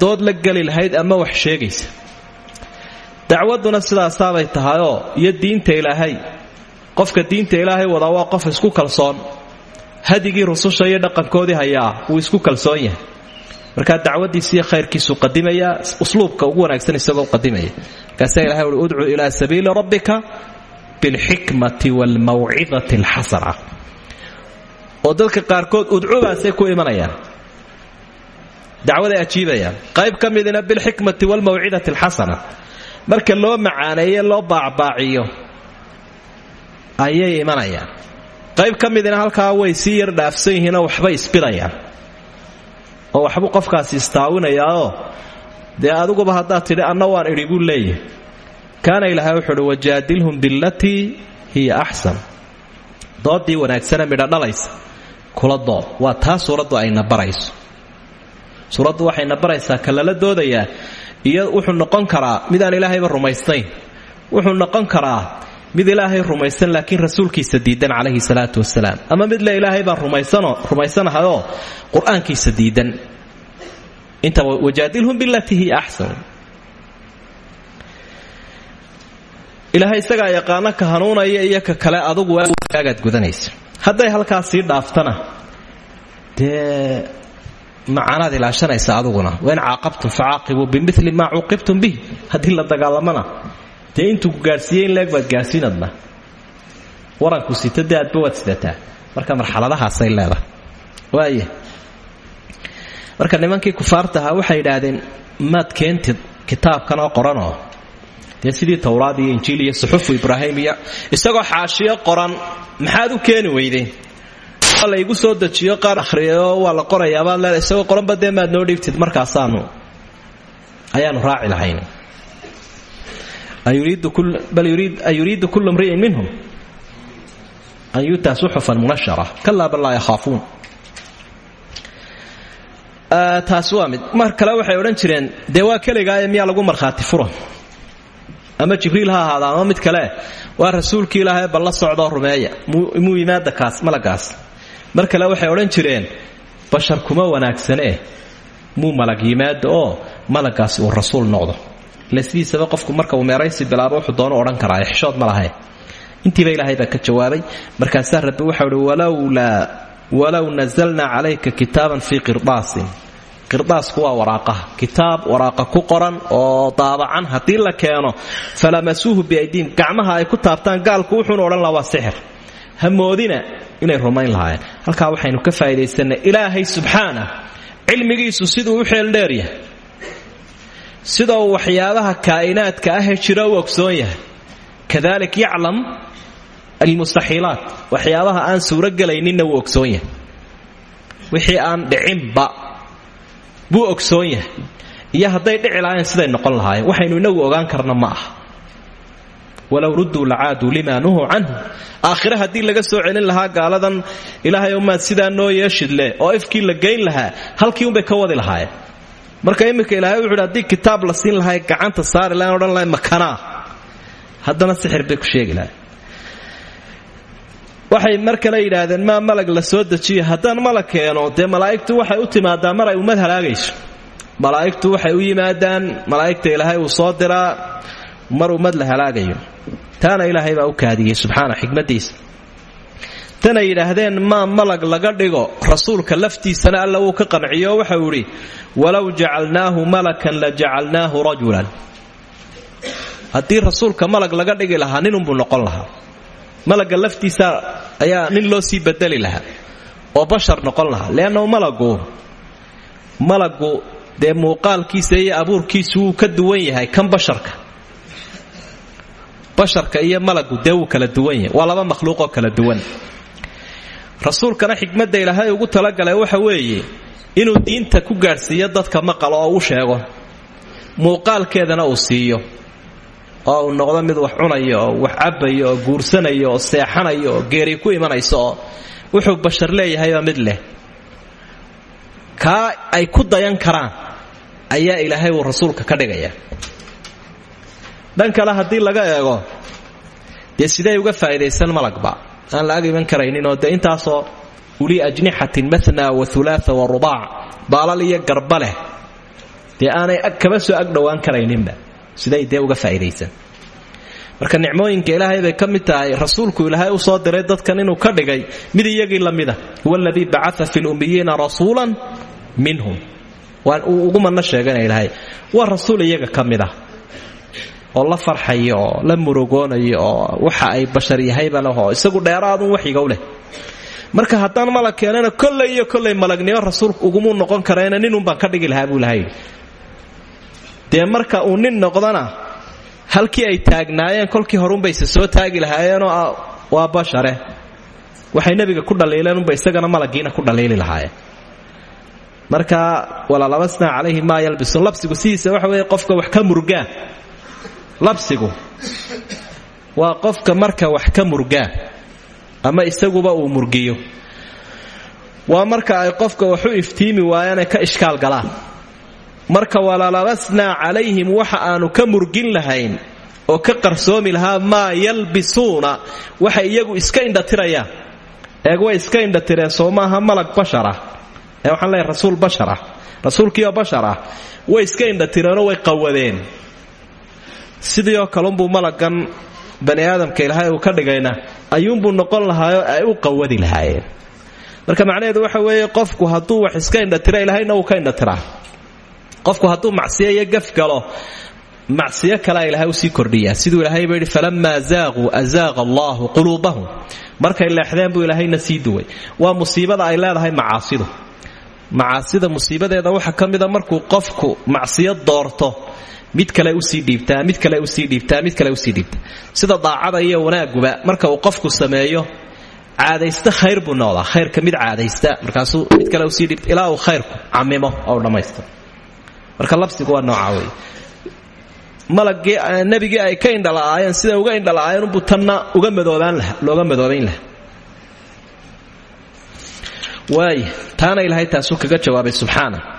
dood la geli lahayd ama wax sheegaysa. Dacwaduna sidaasaabay tahayoo iyo diinta ilaahay. Qofka diinta ilaahay wadaa waa qof isku kalsoon. Hadigii rususha iyo dhaqankoodii hayaa wuu isku kalsoon yahay markaa dacwadiisiiyo khayrkiisuu qadimayaa usluubka ugu wanaagsan isagoo qadimaya. Markaasaa ilahay uhi udcu ilaa sabiili rabbika bilxikmati waalmawcidati alxasana. Oo dadka qaarkood udcubaasay ku imanayaan. Dacwaday ajiibayaan qayb ka midina bilxikmati waalmawcidati alxasana. Marka loo macaaneeye loo baacbaaciyo ayay imanayaan. Qayb ka midina way sii yar dhaafsan yihiinoo waxbay isbidayaan oo waxbuu qofkaasi istaawinayaao dee adiguba haddaad tidhi anna waan idhi buu leeyahay. Kaana ilaahay wuxuu uhi wajaadilhum bilatii hiya axsan. Doodii wanaagsane midha dhalaysa kula dood. Waa taa suuraddu ayna barayso. Suuraddu waxayna baraysaa ka lala doodayaa iyo wuxuu noqon karaa midaan ilaahayba rumaysnayn wuxuu noqon karaa mid ilaahay rumaysan laakiin rasuulkiisa diidan calayhi salaatu wasalaam ama mid le ilaahay baan rumaysanahayoo qur'aankiisa diidan. Intaba wajaadilhum bilatii hiya axsan ilaahay isagaa yaqaano ka hanuunaya iyo ka kale adugu agaad gudanaysa. Hadday halkaas dhaaftana dee macanaad ilaashanaysa aduguna. Wain caaqabtum facaaqibuu bimili maa cuuqibtum bih haddii la dagaalamana dee intuu leeg baad gaadhsiinadna waranku sita dee aadba waad sidataa. Marka marxaladahaasay leedahay. Marka nimankii kufaarta ahaa waxay idhaahdeen maad keentid kitaabkan oo qoranoo dee sidii iyo injiil iyo suxufu ibraahim isagoo xaashiyo qoran maxaad u keeni weydeen laygu soo dejiyo qaar ahriyaoo waa la qorayaabaad leeda isagoo qoranba dee noo dhiibtid markaasaanu ayaanu raaci lahayn bal yuriidu kullu mri'in minhum an yutaa suxufan munashara kalaa bal laa yakhaafuun taas waa mid mar kale waxay odhan jireen dee waa keligaaye miyaa lagu markhaati furo ama jibriil ha ahaada ama mid kale waa rasuulkii ilaahay balla socdoo rumeeya muu yimaada kaas malagaas mar kale waxay odhan jireen bashar kuma wanaagsanee muu malag yimaado oo malagaasi uu rasuul noqdo ila sidiisaba qofku marka uu meeraysi bilaabo wuxuu doonu odhan karaa xishood ma intiiba ilaahay baa ka jawaabay. Markaasaa rabbi waxau uhi walowlaa walow nazalnaa calayka kitaaban fii qirdaasin qirdaasku waa waraaqaha kitaab waraaqa ku qoran oo daabacan haddii la keeno falamasuuhu biaydiim gacmaha ay ku taabtaan gaalku wuxuunu odhan lahaa waa sixir ha moodina inay rumayn lahaayeen. Halkaa waxaynu ka faa'idaysanay ilaahay subxaana cilmigiisu siduu u xeeldheeryahay sidoo waxyaabaha kaa'inaadka ahee jira u ogsoon yahay. Kadalik yaclam almustaxiilaat waxyaabaha aan suuro gelayninna wuu ogsoon yahay. Wixii aan dhicinba buu ogsoon yahay. Iyo hadday dhici lahaayeen siday noqon lahaayeen. Waxaynu inagu ogaan karna ma aha. Walow rudduu lacaaduu limaa nuhuu canhu. Aakhire haddii laga soo celin lahaa gaaladan ilaahay umaad sidaa noo yeeshidle oo ifkii la geyn lahaa halkii unbay ka wadi lahaayeen marka iminka ilahay wuxuuhi haddii kitaab la siin lahay gacanta saari lahayn odhan lahay makanaa haddana sixir bay ku sheegi waxay mar kale yidhaahdeen maa malag la soo dejiyo? Haddaan malag keeno dee malaa'igtu waxay u timaadaa mar ay ummad halaagayso? Malaa'igtu waxay u yimaadaan malaa'igta ilaahay uu soo diraa mar ummad la halaagayo. Taana ilaahay baa u kaadiyey subxaana xikmadiisa tanay yidhaahdeen maa malag laga dhigo. Rasuulka laftiisana alla wuu ka qanciyo waxau idhi walow jacalnaahu malakan la jacalnaahu rajulan. Haddii rasuulka malag laga dhigi lahaa ninunbuu noqon lahaa. Malagga laftiisa ayaa nin loo sii bedeli lahaa oo bashar noqon lahaa leannahu malagu malagu dee muuqaalkiisa iyo abuurkiisu ka duwan yahay kan basharka. Basharka iyo malagu dee kala duwan yahay waa laba makhluuqoo kala duwan rasuulkana xikmadda ilaahay ugu talagalay waxa weeye inuu diinta ku gaadhsiiyo dadka maqalo oo u sheego. Muuqaalkeedana uu siiyo. Oo uu noqdo mid wax cunayo oo wax cabbayo oo guursanayo oo seexanayo oo geeri ku imanayso. Oo wuxuu bashar leeyahayba mid leh. Kaa ay ku dayan karaan ayaa ilaahay uu rasuulka ka dhigaya. Dhan kale haddii laga eego dee siday uga faa'idaysan malagba aan la ag iman karaynin oo intaasoo uli ajnixatin matna wa ulaaa wa rubaac baalal iyo garba leh. Aanay kaba soo ag dhowaan karayninba. Siday dee uga faa'idaysan marka nicmooyinka ilaahay bay ka mid tahay rasuulku ilaahay u soo diray dadkan inuu ka dhigay mid iyagii la mida huwa aladii bacaa fi minhum. Waan uu ugu manno ilaahay. Waa rasuul iyaga ka ah oo la farxayo oo la murugoonayo oo waxa ay bashar yahayba lehoo isagu dheeraadun waxyigow leh. Marka haddaan malag keenana kolley iyo kolley malagnimo rasuulku ugumuu noqon kareena ninunbaan ka dhigi lahaa buu lahay. Dee marka uu nin noqdana halkii ay taagnaayeen kolkii horunbayse soo taagi lahaayeenoo waa bashare. Waxay nebiga ku dhaliileen unba isagana malaggiina ku dhaliili lahaayeen. Marka walalabasnaa calayhi maa yalbisun labsigu sidiisa waxa weeye qofka wax ka murgaa labsigu. Waa qofka marka wax ka murgaa ama isaguba uu murgiyo. Waa marka ay qofka waxu iftiimi waayaan ay ka ishkaal galaan marka walalabasnaa calayhim waxa aanu ka murgin lahayn oo ka qarsoomi lahaa maa yalbisuuna? Waxay iyagu iska indhatirayaan eeg way iska indhatireen soo maaha malag bashar ah ee waxaan leeyahay rasuul bashar ah rasuulkiioo bashar ah way iska indhatireenoo way qawadeen sidii oo kalunbuu malagan bani aadamka ilaahay uu ka dhigayna ayuunbuu noqon lahaayoo ay u qawadi lahaayeen. Marka macnaheedu waxa weeye qofku hadduu wax iska indhatira ilaahayna wuu ka indhatiraa qofku hadduu macsiyo iyo gaf galo macsiyo kalea ilaahay u sii kordhiyaa. Siduu ilaahay ba yidhi falamaa zaaquu azaaqa allaahu quluubahum. Markay buu ilaahayna sii duway. Waa musiibada ay leedahay macaasidu. Macaasida musiibadeeda waxaa ka markuu qofku macsiyo doorto mid kale u sii dhiibtaa mid kale u sii dhiibtaa mid kale u sii dhiibtaa sida daacada iyo wanaaguba marka uu qofku sameeyo caadaysta khayr buu noqdaa khayrka mid caadaysta markaasuu mid kale u sii dhiibta ilaa uu khayrku camimo oo dhammaystiro marka labsigu waa noocaa wey malagii nebigii ay ka indhala'aayeen siday uga indhala'aayeen unbuu tanna uga madoobaan laha looga madoobayn laha waay taana ilaahay taasuu kaga jawaabay subxaana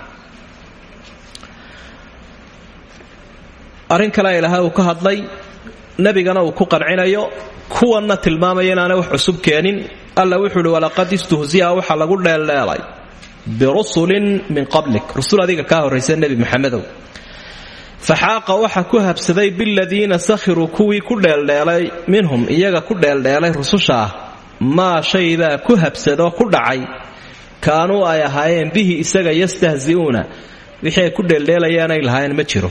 arrin kale ilaahay uu ka hadlay nebigana uu ku qancinayo kuwanna tilmaamaya inaanay wax cusub keenin. Alla wuxuu uhi walaqad istuhziya waxaa lagu dheeldheelay. Birusulin min qablik. Rusul adiga kaa horraysa nebi maxamedow. Faxaaqa waxa ku habsaday biladiina sakhiruu kuwii ku dheeldheelay minhum iyaga ku dheeldheelay rususha ah maa ku habsadoo ku dhacay. Kaanuu ay ahaayeen bihi isaga yastahzi'uuna. Wixii ay ku dheeldheelayaanay lahaayeen ma jiro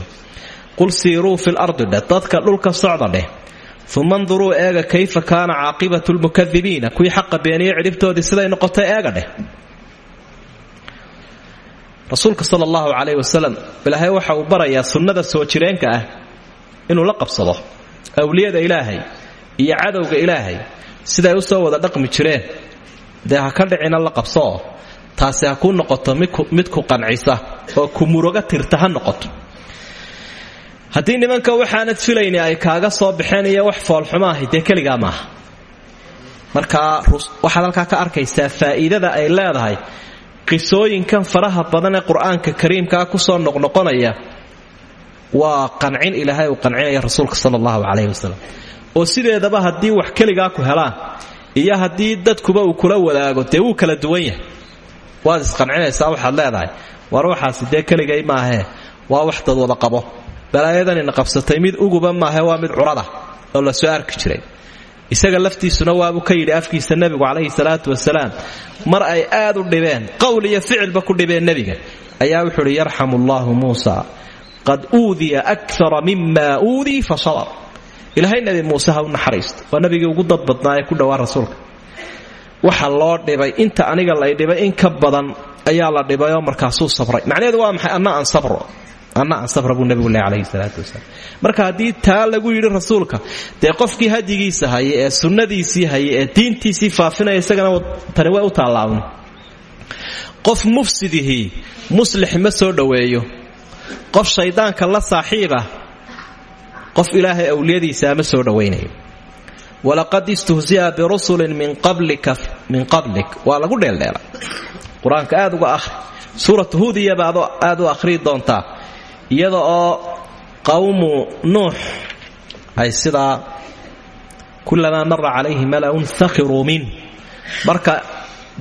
qul siiruu fil ardi dheh dadka dhulka socda dheh. Uma nduruu eega kayfa kaana caaqibatu lmukadibiina kuwii xaqa beeniye cidhibtoodii siday noqotay eega dheh. Rasuulka sal allahu calayh wasalam waxa uu barayaa sunnada soo jireenka ah inuu la qabsado awliyada ilaahay iyo cadowga ilaahay siday u soo wada dhaqmi jireen. Dee ha ka dhicina la qabsooo taasi ha kuu noqoto mid ku qancisa oo ku muroga tirta ha noqoto haddii nimanka waxaanad filayni ay kaaga soo baxeen iyo wax foolxumaahay dee keligaa maaha markaa waxaad halkaa ka arkaysaa faa'iidada ay leedahay. Qisooyinkan faraha badan ee qur'aanka kariimkaa ku soo noqnoqonaya waa qancin ilaahay uu qancinaya rasuulka sala allahu calayhi oo sideedaba haddii wax keligaa ku helaan iyo haddii dadkuba uu kula wadaago dee wuu kala duwan yahay. Waad isqancinaysaa waxaad leedahay. War waxaasi dee keligay waa wax dad wada qabo balaayadanina qabsatay mid uguba maahe waa mid curada oo la soo arki jiray. Isaga laftiisuna waabuu ka yidhi afkiisa nebigu calayhi salaatu wasalaam mar ay aad u dhibeen qowl iyo ficilba ku dhibeen nebiga. Ayaa wuxuu uhi yarxamu allaahu muusa qad uudiya akara mima uudii fa sabar ilaahay nebi muuse ha naxariisto waa nebigii ugu dad badnaa ku dhowaa rasuulka. Waxa loo dhibay inta aniga lay dhibay in ka badan ayaa la dhibayoo markaasuu sabray. Macnaheedu waa maxay? Anna aan sabro anna aan sabra buu nebigu leh calayhi salaatu wasalaam. Marka haddii taa lagu yidhi rasuulka dee qofkii hadyigiisa haya ee sunnadiisii haya ee diintiisii faafinaya isagana tani way u taallaaban qof mufsidihii muslix ma soo dhoweeyo. Qof shayddaanka la saaxiibah qof ilaahay awliyadiisaa ma soo dhowaynayo walaqad istuhzi'a birusulin min qablik. Waa lagu dheeldheelay qur'aanka aad uga ahri suuratu huudiyaba aad u akhriyi doontaa iyada oo qawmu nuux ay sidaa kulamaa mara calayhi mala'un sakhiruu min. Marka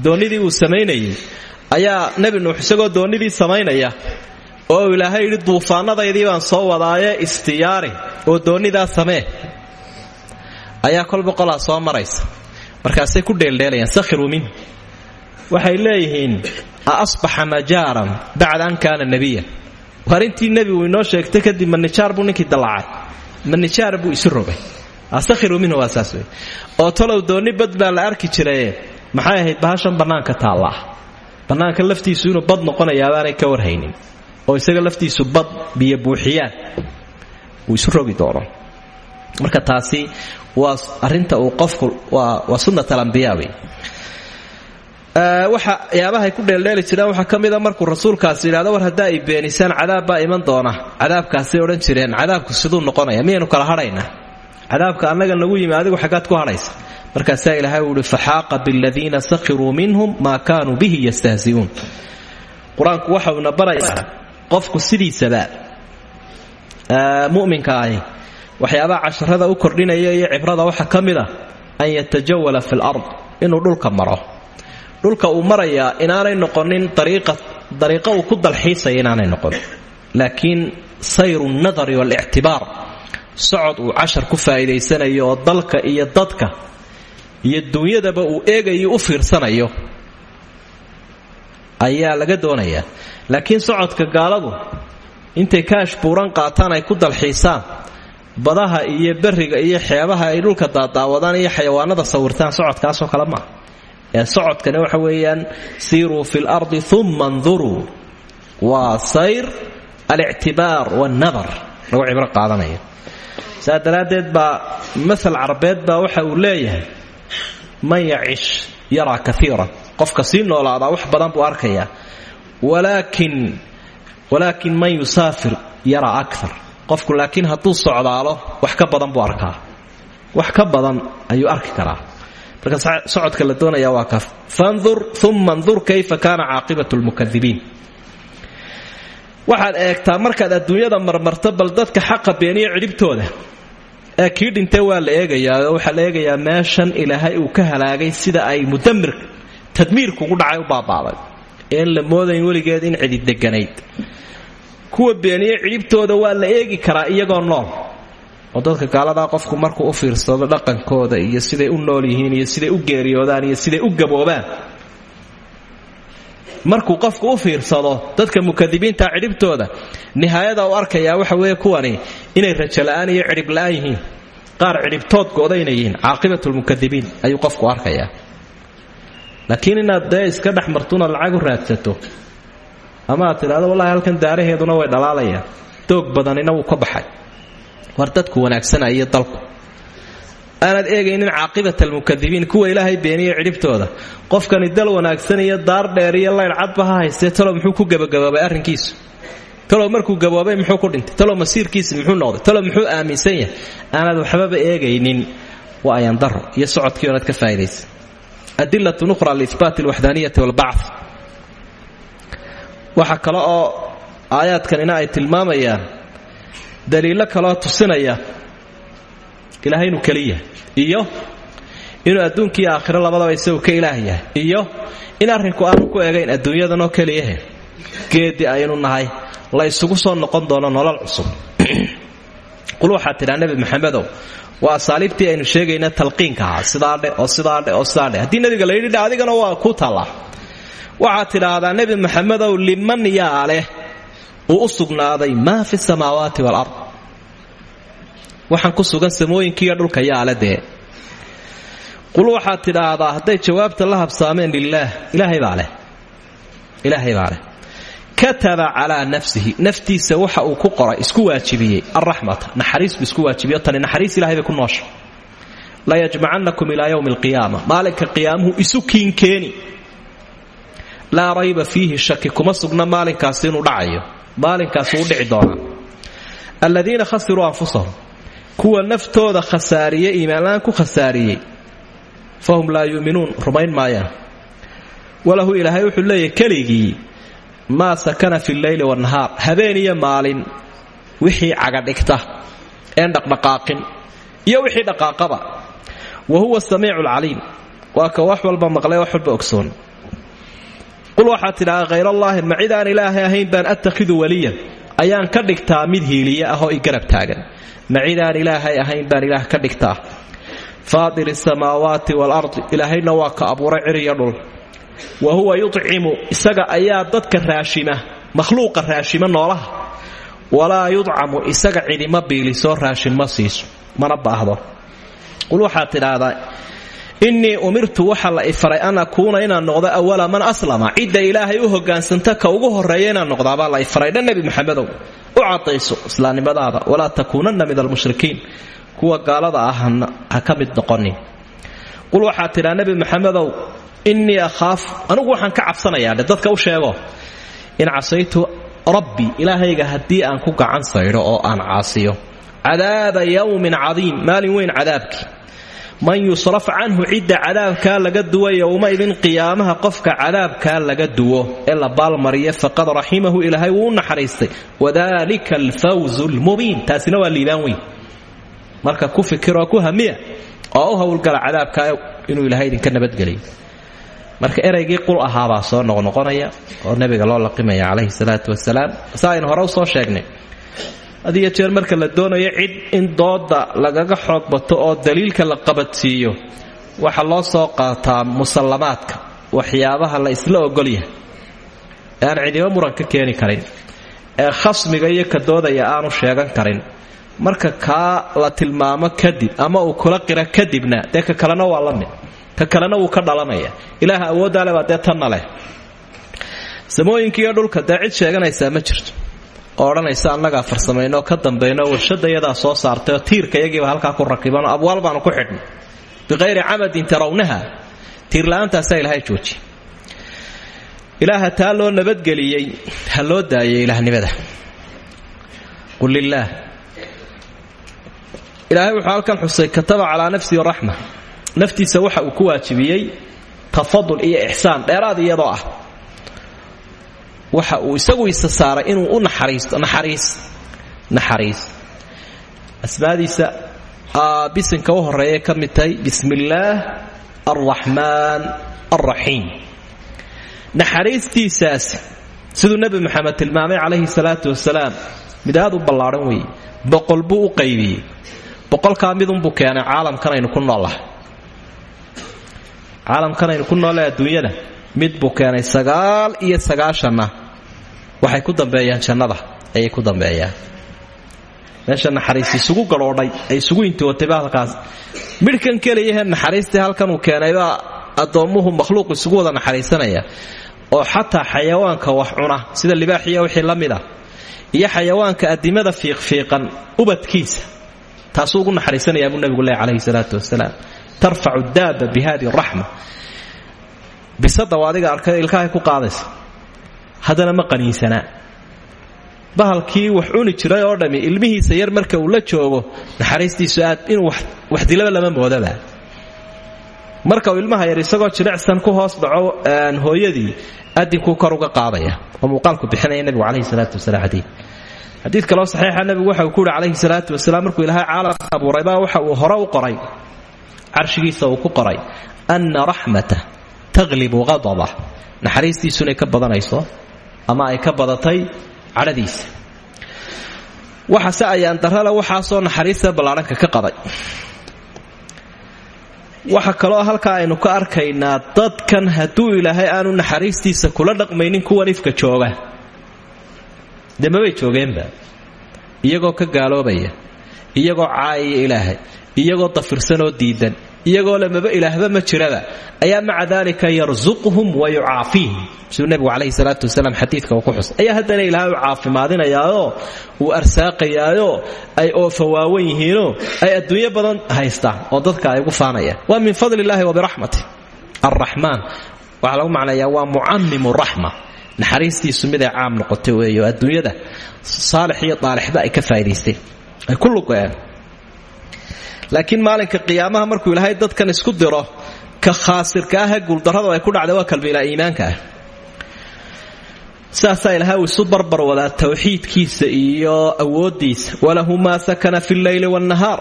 doonnidii uu samaynayay ayaa nebi nuux isagoo doonnidii samaynaya oo ilaahay yidhi duufaannadaydii baan soo wadaaye istiyaari oo doonnidaa samee. Ayaa kolba qolaa soo maraysa. Markaasay ku dheeldheelayaan sakhiruu min. Waxay leeyihiin a asbaxa najaaran bacda an kaana nebiya war intii nebigu inoo sheegtay kadib manijaar buu ninkii dallacay. Manijaar buu isu rogay asakhiru minhu waa oo talow doonni bad baa la arki jiraye maxay ahayd? Bahashan bannaanka taallaa bannaanka laftiisu inuu bad noqonayaabaanay ka warhaynin. Oo isaga laftiisu bad biyo buuxiyaan. Uu isu rogi doono. Marka taasi waa arinta uu qofku waa sunnat alambiya wey waxa yaabahay ku dheeldheeli jireen waxaa ka markuu rasuulkaasi yidhahdo war haddaa ay beenisaan cadaab baa iman doona. Cadaabkaasay odhan jireen cadaabku siduu noqonaya miyaynu kala hadhaynaa cadaabka annaga nagu yimi adigu xaggaad ku hadhaysa. Markaasaa ilaahay uu ihi faxaaqa biladiina sakhiruu minhum maa kaanuu bihi yastahzi'uun. Qur'aanku waxauna barayaa qofku sidiisaba mu'minka ahi waxyaabaha casharada u kordhinaya iyo cibrada waxaa ka an yatajawala fi lard inuu dhulka maro dhulka uu marayaa inaanay noqonin dariiqo uu ku dalxiisaya inaanay noqonin laakiin sayru nadari walictibaar socod uu cashar ku faa'iidaysanayo oo dalka iyo dadka iyo dunyadaba uu eegayo u fiirsanayo ayaa laga doonayaa laakiin socodka gaaladu intay kaash buuran qaataan ay ku dalxiisaan badaha iyo beriga iyo xeebaha ay dhulka daadaawadaan iyo xayawaanada sawirtaan socodkaasoo kale maaha ee socodkani waxa weeyaan siiruu fi lardi uma nduruu waa sayr alictibaar wannadar lagu cibro qaadanaya saa daraaddeed maal carabeed baa waxa uu leeyahay man yacish yaraa kaiiran qofka sii noolaadaa wax badan buu arkayaa. Walaakin man yusaafir yaraa akar qofku laakiin hadduu socdaalo wax ka badan buu arkaa. Wax ka badan ayuu arki karaa marka socodka la doonaya waa ka fandur uma ndur kayfa kaana caaqibat lmukadibiin waxaad eegtaa markaad adduunyada marmarto bal dadka xaqa beeniya cidhibtooda. Ee kii dhintee waa la eegayaa waxaa la eegayaa meeshan ilaahay uu ka halaagay sida ay mudamir tadmiirkugu dhacay u baabaaday. Een la moodayn weligeed in cidi deganayd kuwa beeniye cidhibtooda waa la eegi karaa iyagoo nool oo dadka gaaladaa qofku markuu u fiirsado dhaqankooda iyo siday u nool yihiin iyo siday u geeriyoodaan iyo siday u gaboobaan. Markuu qofku u fiirsado dadka mukadibiinta cidhibtooda nihaayada u arkayaa waxa weeye kuwani inay rajala'aan iyo cidhibla'aan yihiin. Qaar cidhibtood go'dayna yihiin caaqibatulmukadibiin ayuu qofku arkayaa. Laakiin inaad dee iska dhex martuna lacag raadsato ama aad tidhahdo wallahi halkan daaraheeduna way dhalaalayaan doog badanina wuu ka baxay war dadku wanaagsanaiyo dalku. Aanad eegaynin caaqibat almukadibiin kuwa ilaahay beeniya cidhibtooda. Qofkani dal wanaagsan iyo daar dheer iyo laydh cadba ha haystee talow muxuu ku gebagaboobay arrinkiisu? Talow markuu gaboobay muxuu ku dhintay? Talow masiirkiisi muxuu noqday? Talow muxuu aaminsan yahay? Aanad waxbaba eegaynin. Waa ayandaro iyo socodkii oonad ka faa'idaysa adilatun ukhra liihbaat alwaxdaaniyati walbacth waxa kale oo aayaadkanina ay tilmaamayaan daliilo kaloo tusinaya ilaahay inuu keliya iyo inuu adduunkiiyo aakhiro labadaba isagu ka ilaah yahay iyo in arrinku aanu ku egayn adduunyadanoo keliyahe geedi aynu nahay la isugu soo noqon doono nolol cusub. Qul waxaad tidhaa nebi maxamedow waa asaaliibtii aynu sheegayna talqiinka ahaa sidaadhe oo sidaadhe oo sidaadhe haddii nebiga la yidhi adigana waa ku taallaa. Waxaad tidhaahdaa nebi maxamedow liman yaa uu u sugnaaday maa fi samaawaati walard waxaan ku sugan samooyinkiiyo dhulka yaale dee qul waxaad tidhaahdaa hadday jawaabta la habsaameen lilaah ilaahay baa leh. Ilaahay baa leh. Kataba calaa nafsihi naftiisa waxa uu ku qoray isku waajibiyey alraxmata naxariis buu isku waajibiyo. Tani naxariis ilahay bay ku noosha. Layajmacannakum ilaa yowmi alqiyaama. Maalinka qiyaamuhu isu kiinkeeni. Laa rayba fiihi shaki kuma sugna maalinkaasi inuu dhacayo maalinkaasi u dhici doonaa aladiina khasiruu anfusahum. Kuwa naftooda khasaariye iimaanlaan ku khasaariyey fahum laa yuuminuun rumayn maayaan. Walahu ilaahay wuxuu leeyahy keligii maa sakana fi lleyli wanahaar habeen iyo maalin wixii cagadhigta een dhaqdhaqaaqin iyo wixii dhaqaaqaba. Wa huwa samiicu lcaliim waa ka wax walba maqlay wax walba ogsoon qul waxaad tidhaha khayrallaahi ma cid aan ahayn baan attakhidu waliyan. Ayaan ka dhigtaa mid hiiliye ah oo i garab taagan. Ma cid aan ahayn baan ilaah ka dhigtaa? Faadir asamaawaati waalardi ilaahayna waa ka abuuray ciriyo dhul. Wa huwa yudcimu isaga ayaa dadka raashima makhluuqa raashima noolaha. Walaa yudcamu isaga cidima biilisoo raashin ma mana baahdo. Qul waxaad tidhaahdaa innii umirtu waxa la ifaray an akuuna inaan noqdo awala man aslama. Cidda ilaahay u hogaansanta ka ugu horreeya inaan noqdaabaa la ifaray. Dhan nebi maxamedow u cadayso islaamnimadaada walaa takuunanna min almushrikiin kuwa gaalada ah ha ka mid noqonin qul waxaad tidhaa nebi maxamedow innii akhaafu anigu waxaan ka cabsanayaa dhe dadka u sheego. In casaytu rabbi ilaahayga haddii aan ku gacan saydho oo aan caasiyo. Cadaaba yowmin cadiim maalin weyn cadaabkii man yusraf canhu cidda cadaabkaa laga duwa yowmaidin qiyaamaha qofka cadaabkaa laga duwo. Ee la baalmariya faqad raximahu ilaahay wuu u naxariistay. Wadalika alfawzu lmubiin taasina waa liibaan marka ku fikiroo ku hamiya oo u howlgala cadaabkaa inuu ilahay idinka nabadgeliyo marka eraygii qul ahaabaa soo noqnoqonaya oo nabiga loo laqimaya calayhi salaatu wasalaam sa aynu u soo sheegnay hadiyo jeer marka la doonayo cid in dooda lagaga xoog bato oo daliilka la qabadsiiyo waxa loo soo qaataa musallamaadka waxyaabaha la isla ogolyahay ee aan cidiba muran ka keeni karin ee khasmiga iyo ka doodaya aanu sheegan karin. Marka kaa la tilmaamo kadib ama uu kula qira kadibna dee ka kalena waa la mid. Ka kalena wuu ka dhalanaya ilaaha awooddaale baa dee leh. Samooyinkiiyo dhulka dee cid ma jirto oo odhanaysa annagaa farsamayno ka dambayno warshada yadaa soo saartay oo tiirka yagiiba halkaa ku rakibanoo abwaal baanu ku xidhnay. Biqayri camadin tarawnaha tiirla'aantaasaa ilahay joojiye ilaaha taa loo nabadgeliyey ha loo daayay ilaahnimada qul lilaah ilaahay wuxuu halkan xusay kataba calaa nafsihi raxma. Naftiisa waxa uu ku waajibiyey tafadul iyo ixsaan dheeraad iyadoo ah waxa uu isagu isa saaray inuu u naxariisto naxariis naxariis. Asmaadiisa bisinka u horeeyay ka mid tahay bismi illaah alraxmaan alraxiim siduu nebi maxamed tilmaamay calayhi salaatu wasalaam mid aad u ballaadhan weeye boqol buu u qaybiyey. Boqolkaa midunbuu keenay caalamkan aynu ku noolahay. Caalamkan aynu ku noolahay adduunyada mid buu keenay sagaal iyo sagaashanna. Waxay ku dambeeyaan jannada ayay ku dambeeyaan. Meesha naxariis isugu gadhoodhay ay isugu intootayba halkaas. Midhkan keliyahe naxariistii halkan uu keenaybaa addoommuhu makhluuq isugu wada naxariisanaya. Oo xataa xayawaanka wax cuna sida libaaxiya wixii la mid ah iyo xayawaanka adimada fiiqfiiqan ubadkiisa. Taasuu ugu naxariisanayaa buu nebigu calayhi salaatu wasalaam tarfacu daaba bi hadi bisada waa adiga arkay ilkahay ku qaadaysa. Haddana ma qaniinsanaa bahalkii wax cuni jiray oo dhammi ilmihiisa yar marka uu la joogo naxariistiisu aad inuu wax dilaba lama moodaba. Marka uu ilmaha yar isagoo jilicsan ku hoos dhaco hooyadii adinkuu kor uga qaadaya. Oo muuqaalku bixinaya nebigu calayhi salaatu wasalaam xadiid. Xadiid saxiixa nebigu waxa uu ku yidhi calayhi salaatu wasalaam markuu ilaahay caalamka abuuraybaa waxa uu hore u qoray. Carshigiisa uu ku qoray. Anna raxmatah taglibu qadabah naxariistiisu inay ka badanayso ama ay ka badatay cadhadiisa. Waxase ayaan darrale waxaasoo naxariista ballaadhanka ka qaday. Waxa kaloo halkaa aynu ka arkaynaa dadkan hadduu ilaahay aanu naxariistiisa kula dhaqmaynin kuwan ifka jooga. Dee mabay joogeenba. Iyagoo ka gaaloobaya iyagoo caayaya ilaahay iyagoo dafirsanoo diidan iyagoo lemaba ilaahba ma jiraba ayaa maca daalika yarsuquhum wa yucaafiihim siduu nebigu calayhi salaatu wasalaam xadiidka uu ku xus ayaa haddana ilaahay u caafimaadinayaayoo uu arsaaqayaayoo ay oofa waawan yihiinoo ay adduunyo badan haystaan oo dadka ay ugu faanayaan. Waa min fadli illaahi wa biraxmatih alraxmaan waxaa lagu macnayaa waa mucamimu raxma. Naxariistiisu miday caam noqotay weeyo adduunyada. Saalix iyo daalixba ay ka faa'idaysteen. Ay ku luqeen laakiin maalinka qiyaamaha markuu ilaahay dadkan isku diro ka khaasirka ahee guuldarradu ay ku dhacday waa kalbiilaa iimaanka ah. Saasaa isu barbar wadaa tawxiidkiisa iyo awooddiisa. Walahu maa sakana fi lleyli waannahaar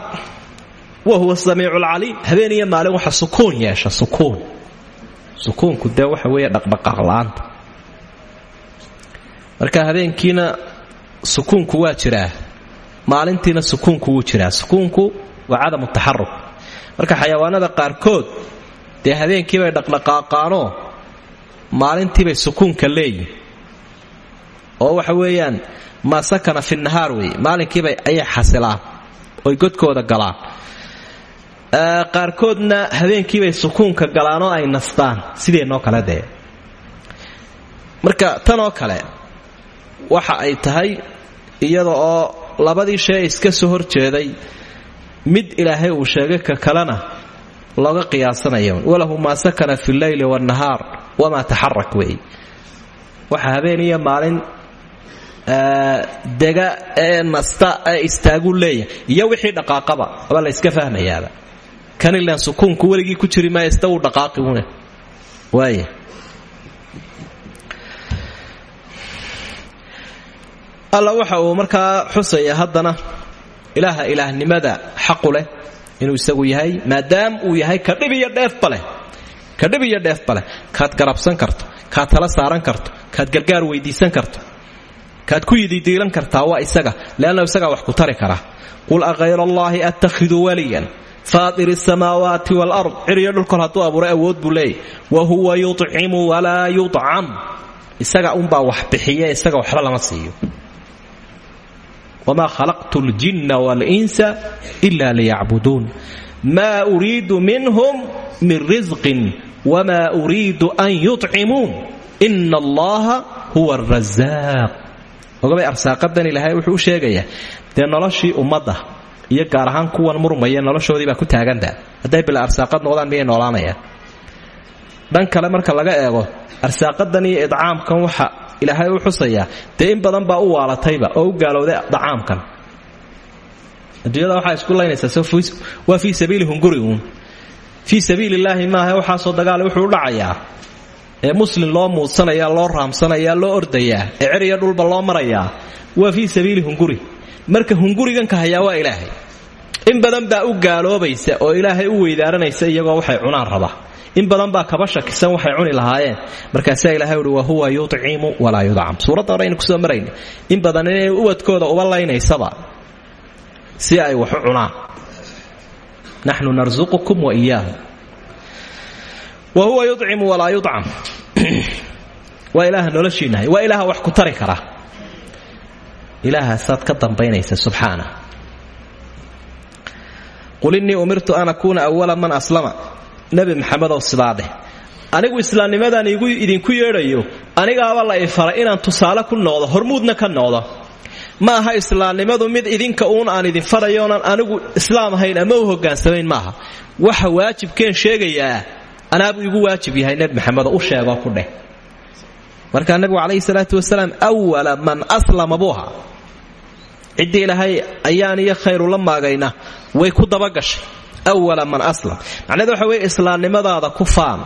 wa huwa samiicu lcaliim habeen iyo maalin waxa sukuun yeesha sukuun. Sukuunku dee waxa weeye dhaqdhaqaaq la'aanta. Marka habeenkiina sukuunku waa jiraa maalintiina sukuunku wuu jiraa. Sukuunku waa cadamu taxaruk marka xayawaanada qaarkood dee habeenkiibay dhaqdhaqaaqaanoo maalintiibay sukuunka leeyihiin oo waxa weeyaan maa sakana fi nahaar weeye. Maalinkiibay ayay xasilaan oy godkooda galaan. Qaarkoodna habeenkiibay sukuunka galaan oo ay nastaan sideennoo kale dee? Marka tanoo kale waxa ay tahay iyada oo labadii shee iska soo horjeeday mid ilaahay uu sheegay ka kalena looga qiyaasanaya walahu maa sakana fi lleyli waannahaar wamaa taxarak weeye waxa habeen iyo maalin dega ee nasta ee istaagu leeyahay iyo wixii dhaqaaqaba aba la yska fahmayaaba. Kan ilaan sukuunku weligii ku jiri maaya ista uu dhaqaaqi une waaya alla waxa uu markaa xusaya haddana ilaaha ilaahnimada xaqu leh inuu isagu yahay maadaam uu yahay ka dhib iyo dheefba leh. Ka dhib iyo dheefba leh. Kaad garabsan karto kaad tala saaran karto kaad gargaar weydiisan karto kaad ku yididiilan kartaa waa isaga leanna isagaa wax ku tari kara. Qul akhayr allaahi attakhidu waliyan faatir asamaawaati walard ciriyo dhulkol hadduu abuuray awood buu leeyay. Wa huwa yucimu walaa yucam isaga unbaa wax bixiye isaga waxba lama siiyo wma khalaqtu ljinna walinsa ila liyacbuduun maa uriidu minhum min risqin wma uriidu an yucimuun ina allaha huwa arasaaq ogabay arsaaqadan ilaahay wuxuu u sheegayaa dee noloshii ummadda iyo gaar ahaan kuwan murmaya noloshoodii baa ku taaganta hadday bila arsaaqad noqdaan miyay noolaanayaan dhan kale marka laga eego arsaaqadan idcaamkan waxa ilaahay u xusayaa dee in badan baa u waalatayba. Oo u gaalowday dacaamkan. Adduunyada waxaa isku laynaysaa waa fii sabiili hunguri uun. Fii sabiilillaahi maaha waxaasoo dagaal wuxuu u dhacayaa. Ee muslim loo muudsanaya loo raamsanaya loo ordayaa. Ee dhulba loo marayaa. Waa fii sabiili hunguri marka hunguriganka hayaa ilaahay. In badan baa u gaaloobaysa oo ilaahay u weydaaranaysa iyagoo waxay cunaan raba in badan baa kaba shakisan waxay cuni lahaayeen. Markaasaa ilahay uhi wahuwa yucimu walaa yudcam. Suuradda hore aynu ku soo marayna in badan inay ubadkooda uba laynaysaba si ay wax u cunaan. Naxnu narsuqukum wa iyaahum wa huwa yucimu walaa yucam waa ilaaha noloshiinahay waa ilaaha wax ku tari kara. Ilaahaasaad ka dambaynaysa subxaana. Qul innii umirtu an akuuna awala man aslama nebi maxamedow sidaadeh anigu islaamnimadan idinku yeedhayo anigaaba la ifaray inaan tusaale ku noqdo hormuudna ka noqdo. Ma aha islaamnimadu mid idinka uun aan idin farayoonan anigu islaam ahayn ama u hogaansamayn maaha. Waxa waajibkeen sheegayaa anaabuu igu waajib yahay nebi maxamedo u sheegoo ku dheh. Markaa nebigu calayhi salaatu wasalaam awala man aslama buu ahaa ciddii ilaahay ayaan iyo khayru la maagayna way ku dabagashay awala man aslam macnaheed waxa weye islaamnimadaada ku faan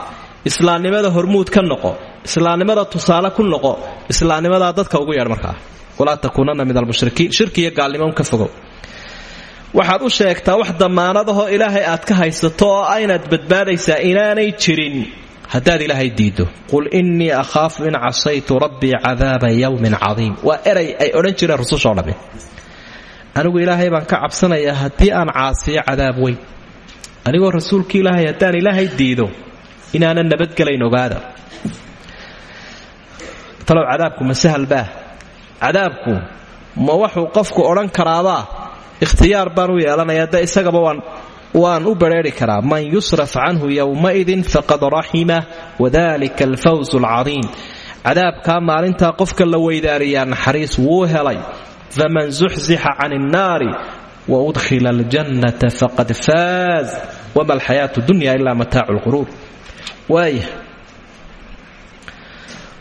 islaamnimada hormuud ka noqo islaamnimada tusaale ku noqo islaamnimadaa dadka ugu yeedh markaa walaa takuunanna min almushrikiin shirki iyo gaalnimo ka fogow waxaad u sheegtaa wax damaanadahoo ilaahay aad ka haysato oo aynaad badbaadaysaa inaanay jirin haddaad ilaahay diiddo qul innii akhaafu in casaytu rabbii cadaaba yowmin cadiim waa eray ay odhan jireen rusushoo dhammi anigu ilaahay baan ka cabsanayaa haddii aan caasiyo cadaab weyn anigoo rasuulka ilaahay haddaan ilaahay diido inaanan nabadgelayn ogaada talow cadaabku ma sahalbaah cadaabku ma waxuu qofku odhan karaabaa ikhtiyaar baan u yeelanaya de isagaba waan u bareeri karaa. Man yusraf canhu yowmaidin faqad raxima wadalika alfawz alcadiim. Cadaabkaa maalintaa qofka la weydaariyaa naxariis wuu helay. Faman zuxzixa can innaari wa udkhila aljannata faqad faaz wama alxayaatu dunya ila mataacu lquruur waaya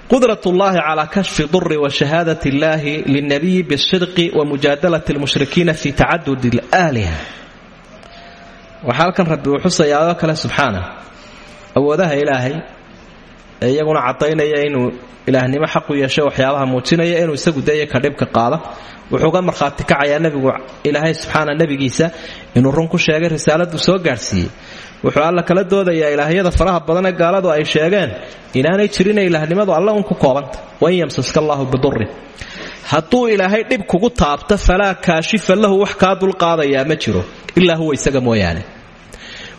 qudrat ullahi cala kashfi duri wa shahaadat illahi lilnabiyi bisidqi wa mujaadalat lmushrikiina fi tacadud laaliha waxaa halkan rabbi uu xusayaa oo kale subxaana awoodaha ilaahay ee iyaguna caddaynaya inuu ilaahnimo xaqu yeeshay waxyaabaha wuxuu ga markhaati kacayaa nebigu ilaahay subxaana nebigiisa inuu run ku sheegay risaaladu soo gaadhsiiyey wuxuu alla kala doodayaa ilaahyada faraha badan ee gaaladu ay sheegeen inaanay jirinay ilaahnimadu alla un ku koobanta. Wain yamsaska allaahu bidurin ilaahay dhib kugu taabto falaa kaashifa lahu wax kaa dulqaadayaa ma jiro. Ilaa isaga mooyaane.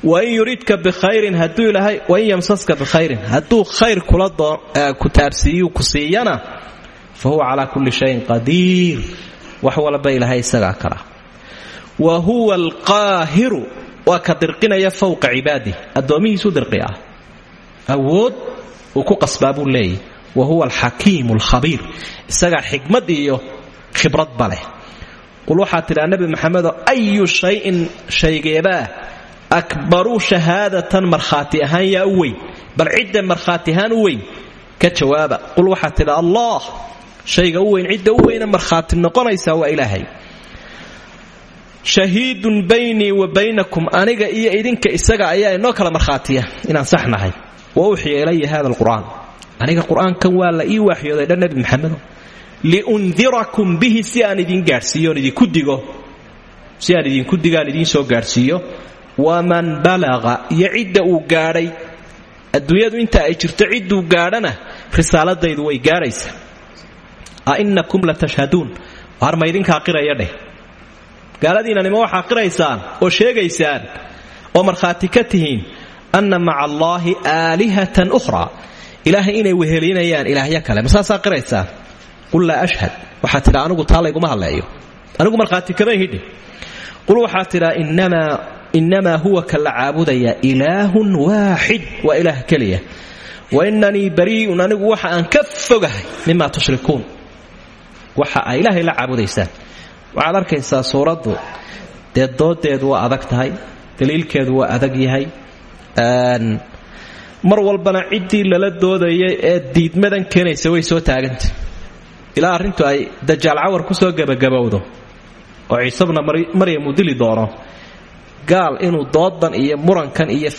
Wain yuridka bikhayrin haduu ilaahay wain yamsaska bikhayrin hadduu khayr kula ku taabsiiyu ku siiyana fa huwa calaa kulli shayin qadiir wax walba ilaahay isagaa kala. Wa huwa alqaahiru waa ka dirqinaya fowqa cibaadih addoomihiisu dirqi ah. Ku qasbaa buu wa huwa alxakiimu alkhabiir. Isagaa xikmad iyo khibradba leh. Qul waxaa tidhaa nebi ayu shayin shaygeebaa akbaru shahaadatan markhaati ahaan yaa u bal cidda markhaati ahaan u ka jawaaba qul waxaa allah shayga u weyn cidda u weyna markhaati noqonaysaa waa ilaahay. Shahiidun baynii wa baynakum aniga iyo idinka isaga ayaa inoo kala markhaatiya inaan sax nahay wa uxiya ilaya hada alqur'aan. Aniga qur'aankan waa la ii waaxyooday dhan nebi maxamedo liundirakum bihi si aan idin gaadhsiiyo digo. Si aan digaan idiin soo gaadhsiiyo waman balaqa iyo cidda uu gaadhay. Adduunyadu inta ay jirto cidduu gaadhana risaaladaydu way gaadhaysaa a inakum la tashhaduun waar ma idinkaa qiraya dheh. Gaaladiinanima waxaa qiraysaan oo sheegaysaan oo markhaati ka tihiin anna maca allaahi aalihatan ukhraa. Ilaahay inay wehelinayaan ilaahyo kale. Masaasaa qiraysaan qul laa ashhad. Waxaa tidha anigu taa layguma hadleeyo anigu markhaati kama hidhi. Qul waxaa tidhaa inamaa huwa ka la caabudaya ilaahun waaxid waa ilaah keliya. Wa inanii barii'un anigu waxa aan ka fogahay mima tushrikuun waxa ay ilaahay la caabudaysaan. Waxaad arkaysaa suuraddu. Dee doodeedu waa adag tahay? Daliilkeedu waa adag yahay? Mar walbana ciddii lala doodayay ee diidmadan keenaysa way soo taagantay ilaa arrintu ay dajaal cawar ku soo gebagabowdo oo ciisebna maryam uu dili doono. Gaal inuu doodan iyo murankan iyo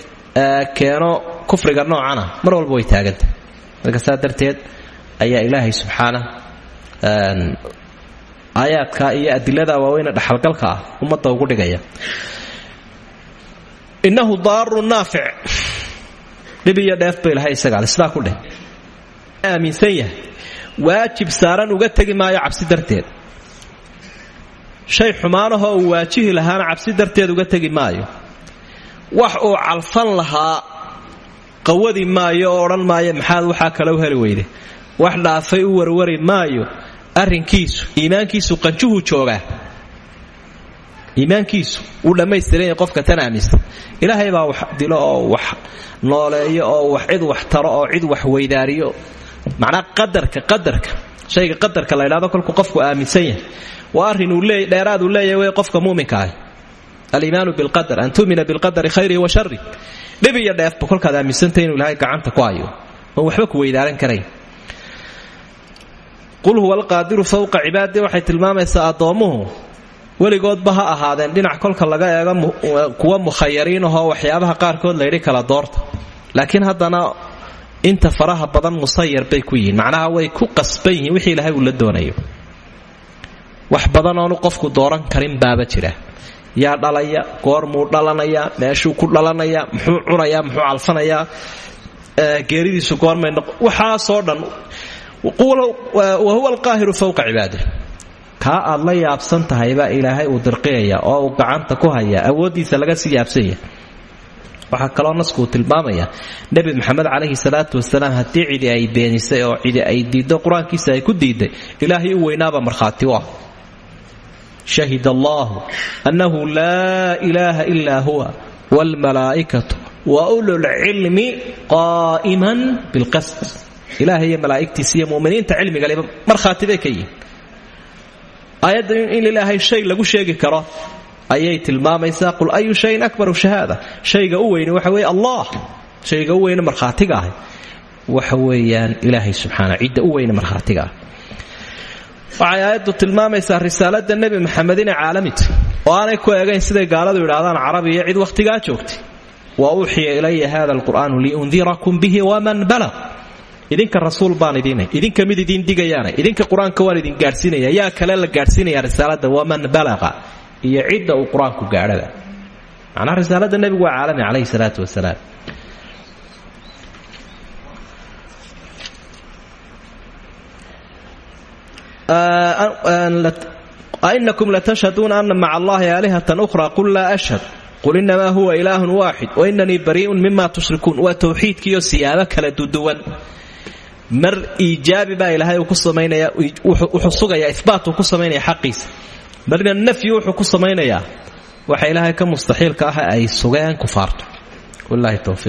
keeno kufriga noocana mar walba way taagantay marka saa ayaa ilaahay subxaana aayaadka iyo adilada waaweyne dhaxalgalka ah ugu dhigaya. Innahu daaru naafic. Dhib iyo dheef ba ilahay ku dheh aaminsan waajib saaran uga tegi maayo cabsi darteed. Shay xumaanahoo uu waajihi lahaana cabsi darteed uga tegi maayo. Wax uu calfan lahaa qawadi maayo oo odhan maayo maxaad waxaa kale u heli weyde. Wax dhaafay u warwari maayo arrinkiisu iimaankiisu qanjuhuu joogaa. Iimaankiisu wuu dhammaystiranya qofka tan aaminsan ilaahay baa wax dilo oo wax nooleeyo oo wax cid wax taro oo cid wax weydaariyo. Macnaa qadarka qadarka. Shayga qadarka la ydhahdo kolkuu qofku aaminsan yahay. Waa arrin uu leey dheeraad uu leeyahay wey qofka muuminka ah. Aliimaanu bilqadar an tumina bilqadari khayrihi wa shari dhib iyo dheefba kolkaad aaminsantay inuu ilaahay gacanta ku hayo. Waxba ku weydaaran karayn qul huwa alqaadiru fowqa cibaadii waxay tilmaamaysaa addoommuhu weligoodba ha ahaadeen dhinac kolka laga eego kuwa mukhayariin ahoo waxyaabaha qaarkood layidhi kala doorta. Laakiin haddana inta faraha badan musayar bay ku yihiin macnaha way ku qasban yihiin wixii ilaahay uu la doonayo. Wax badan oonu qofku dooran karin baaba jira. Yaa dhalaya goormuu dhalanayaa meeshuu ku dhalanayaa muxuu cunayaa muxuu calfanayaa geeridiisu goormay noqo waxaasoo dhan wa huwa alqaahiru fowqa cibaadih kaa aad la yaabsan tahay baa ilaahay uu dirqiyaya oo uu gacanta ku hayaa awooddiisa laga sii yaabsanya. Waxaa kaloo nasku tilmaamaya nebi maxamed calayhi salaatu wasalaam haddii cidi ay beenisay oo cidi ay diiddo qur'aankiisa ay ku diiday ilaahay u weynaaba markhaati u ah. Shahid allahu annahu laa ilaaha ilaa huwa waalmalaa'ikatu wa ululcilmi qaa'iman bilqasd ilaahay iyo malaa'igtiisa iyo muminiinta cilmigaliba markhaati bay ka yihiin aayadda in ilaahay shay lagu sheegi karo ayay tilmaamaysaa qul ayu shayin akbaru shahaada? Shayga u weyne waxa weeye allah. Shayga u weyne markhaatiga ah. Waxa weeyaan ilaahay subxaana cidda u weyne markhaatiga ah. Waxay aayaddu tilmaamaysaa risaalada nebi maxamed inay caalamita oo aanay ku eegayn siday gaaladu yidhaahdaan carabiya cid wakhtigaa joogtay wa uuxiya ilaya hada alqur'aanu liundirakum bihi waman balaq idinka rasuul baan idinay idinka mid idiin digayaana idinka qur'aanka idin gaadhsiinaya yaa kale la gaadhsiinaya risaalada waman balaqa iyo cidda uu qur'aanku gaadhada. Risaalada nebigu waa caalami calayhi salaatu wasalaam. Ainakum latashhaduuna ana maca allahi aalihatan ukhra qul laa ashhad qul inamaa huwa ilaahun waaxid wainanii barii'un mima tushrikuun waa towxiidkiiyo siyaabo mar iijaabi baa ilaahay uu ku samaynaya wuxuu sugayaa ihbaatuu ku samaynaya xaqiisa. Marna nafyi wuxuu ku samaynayaa waxa ilaahay ka mustaxiilka ah ay sugeen kufaartu wallahi towfiiq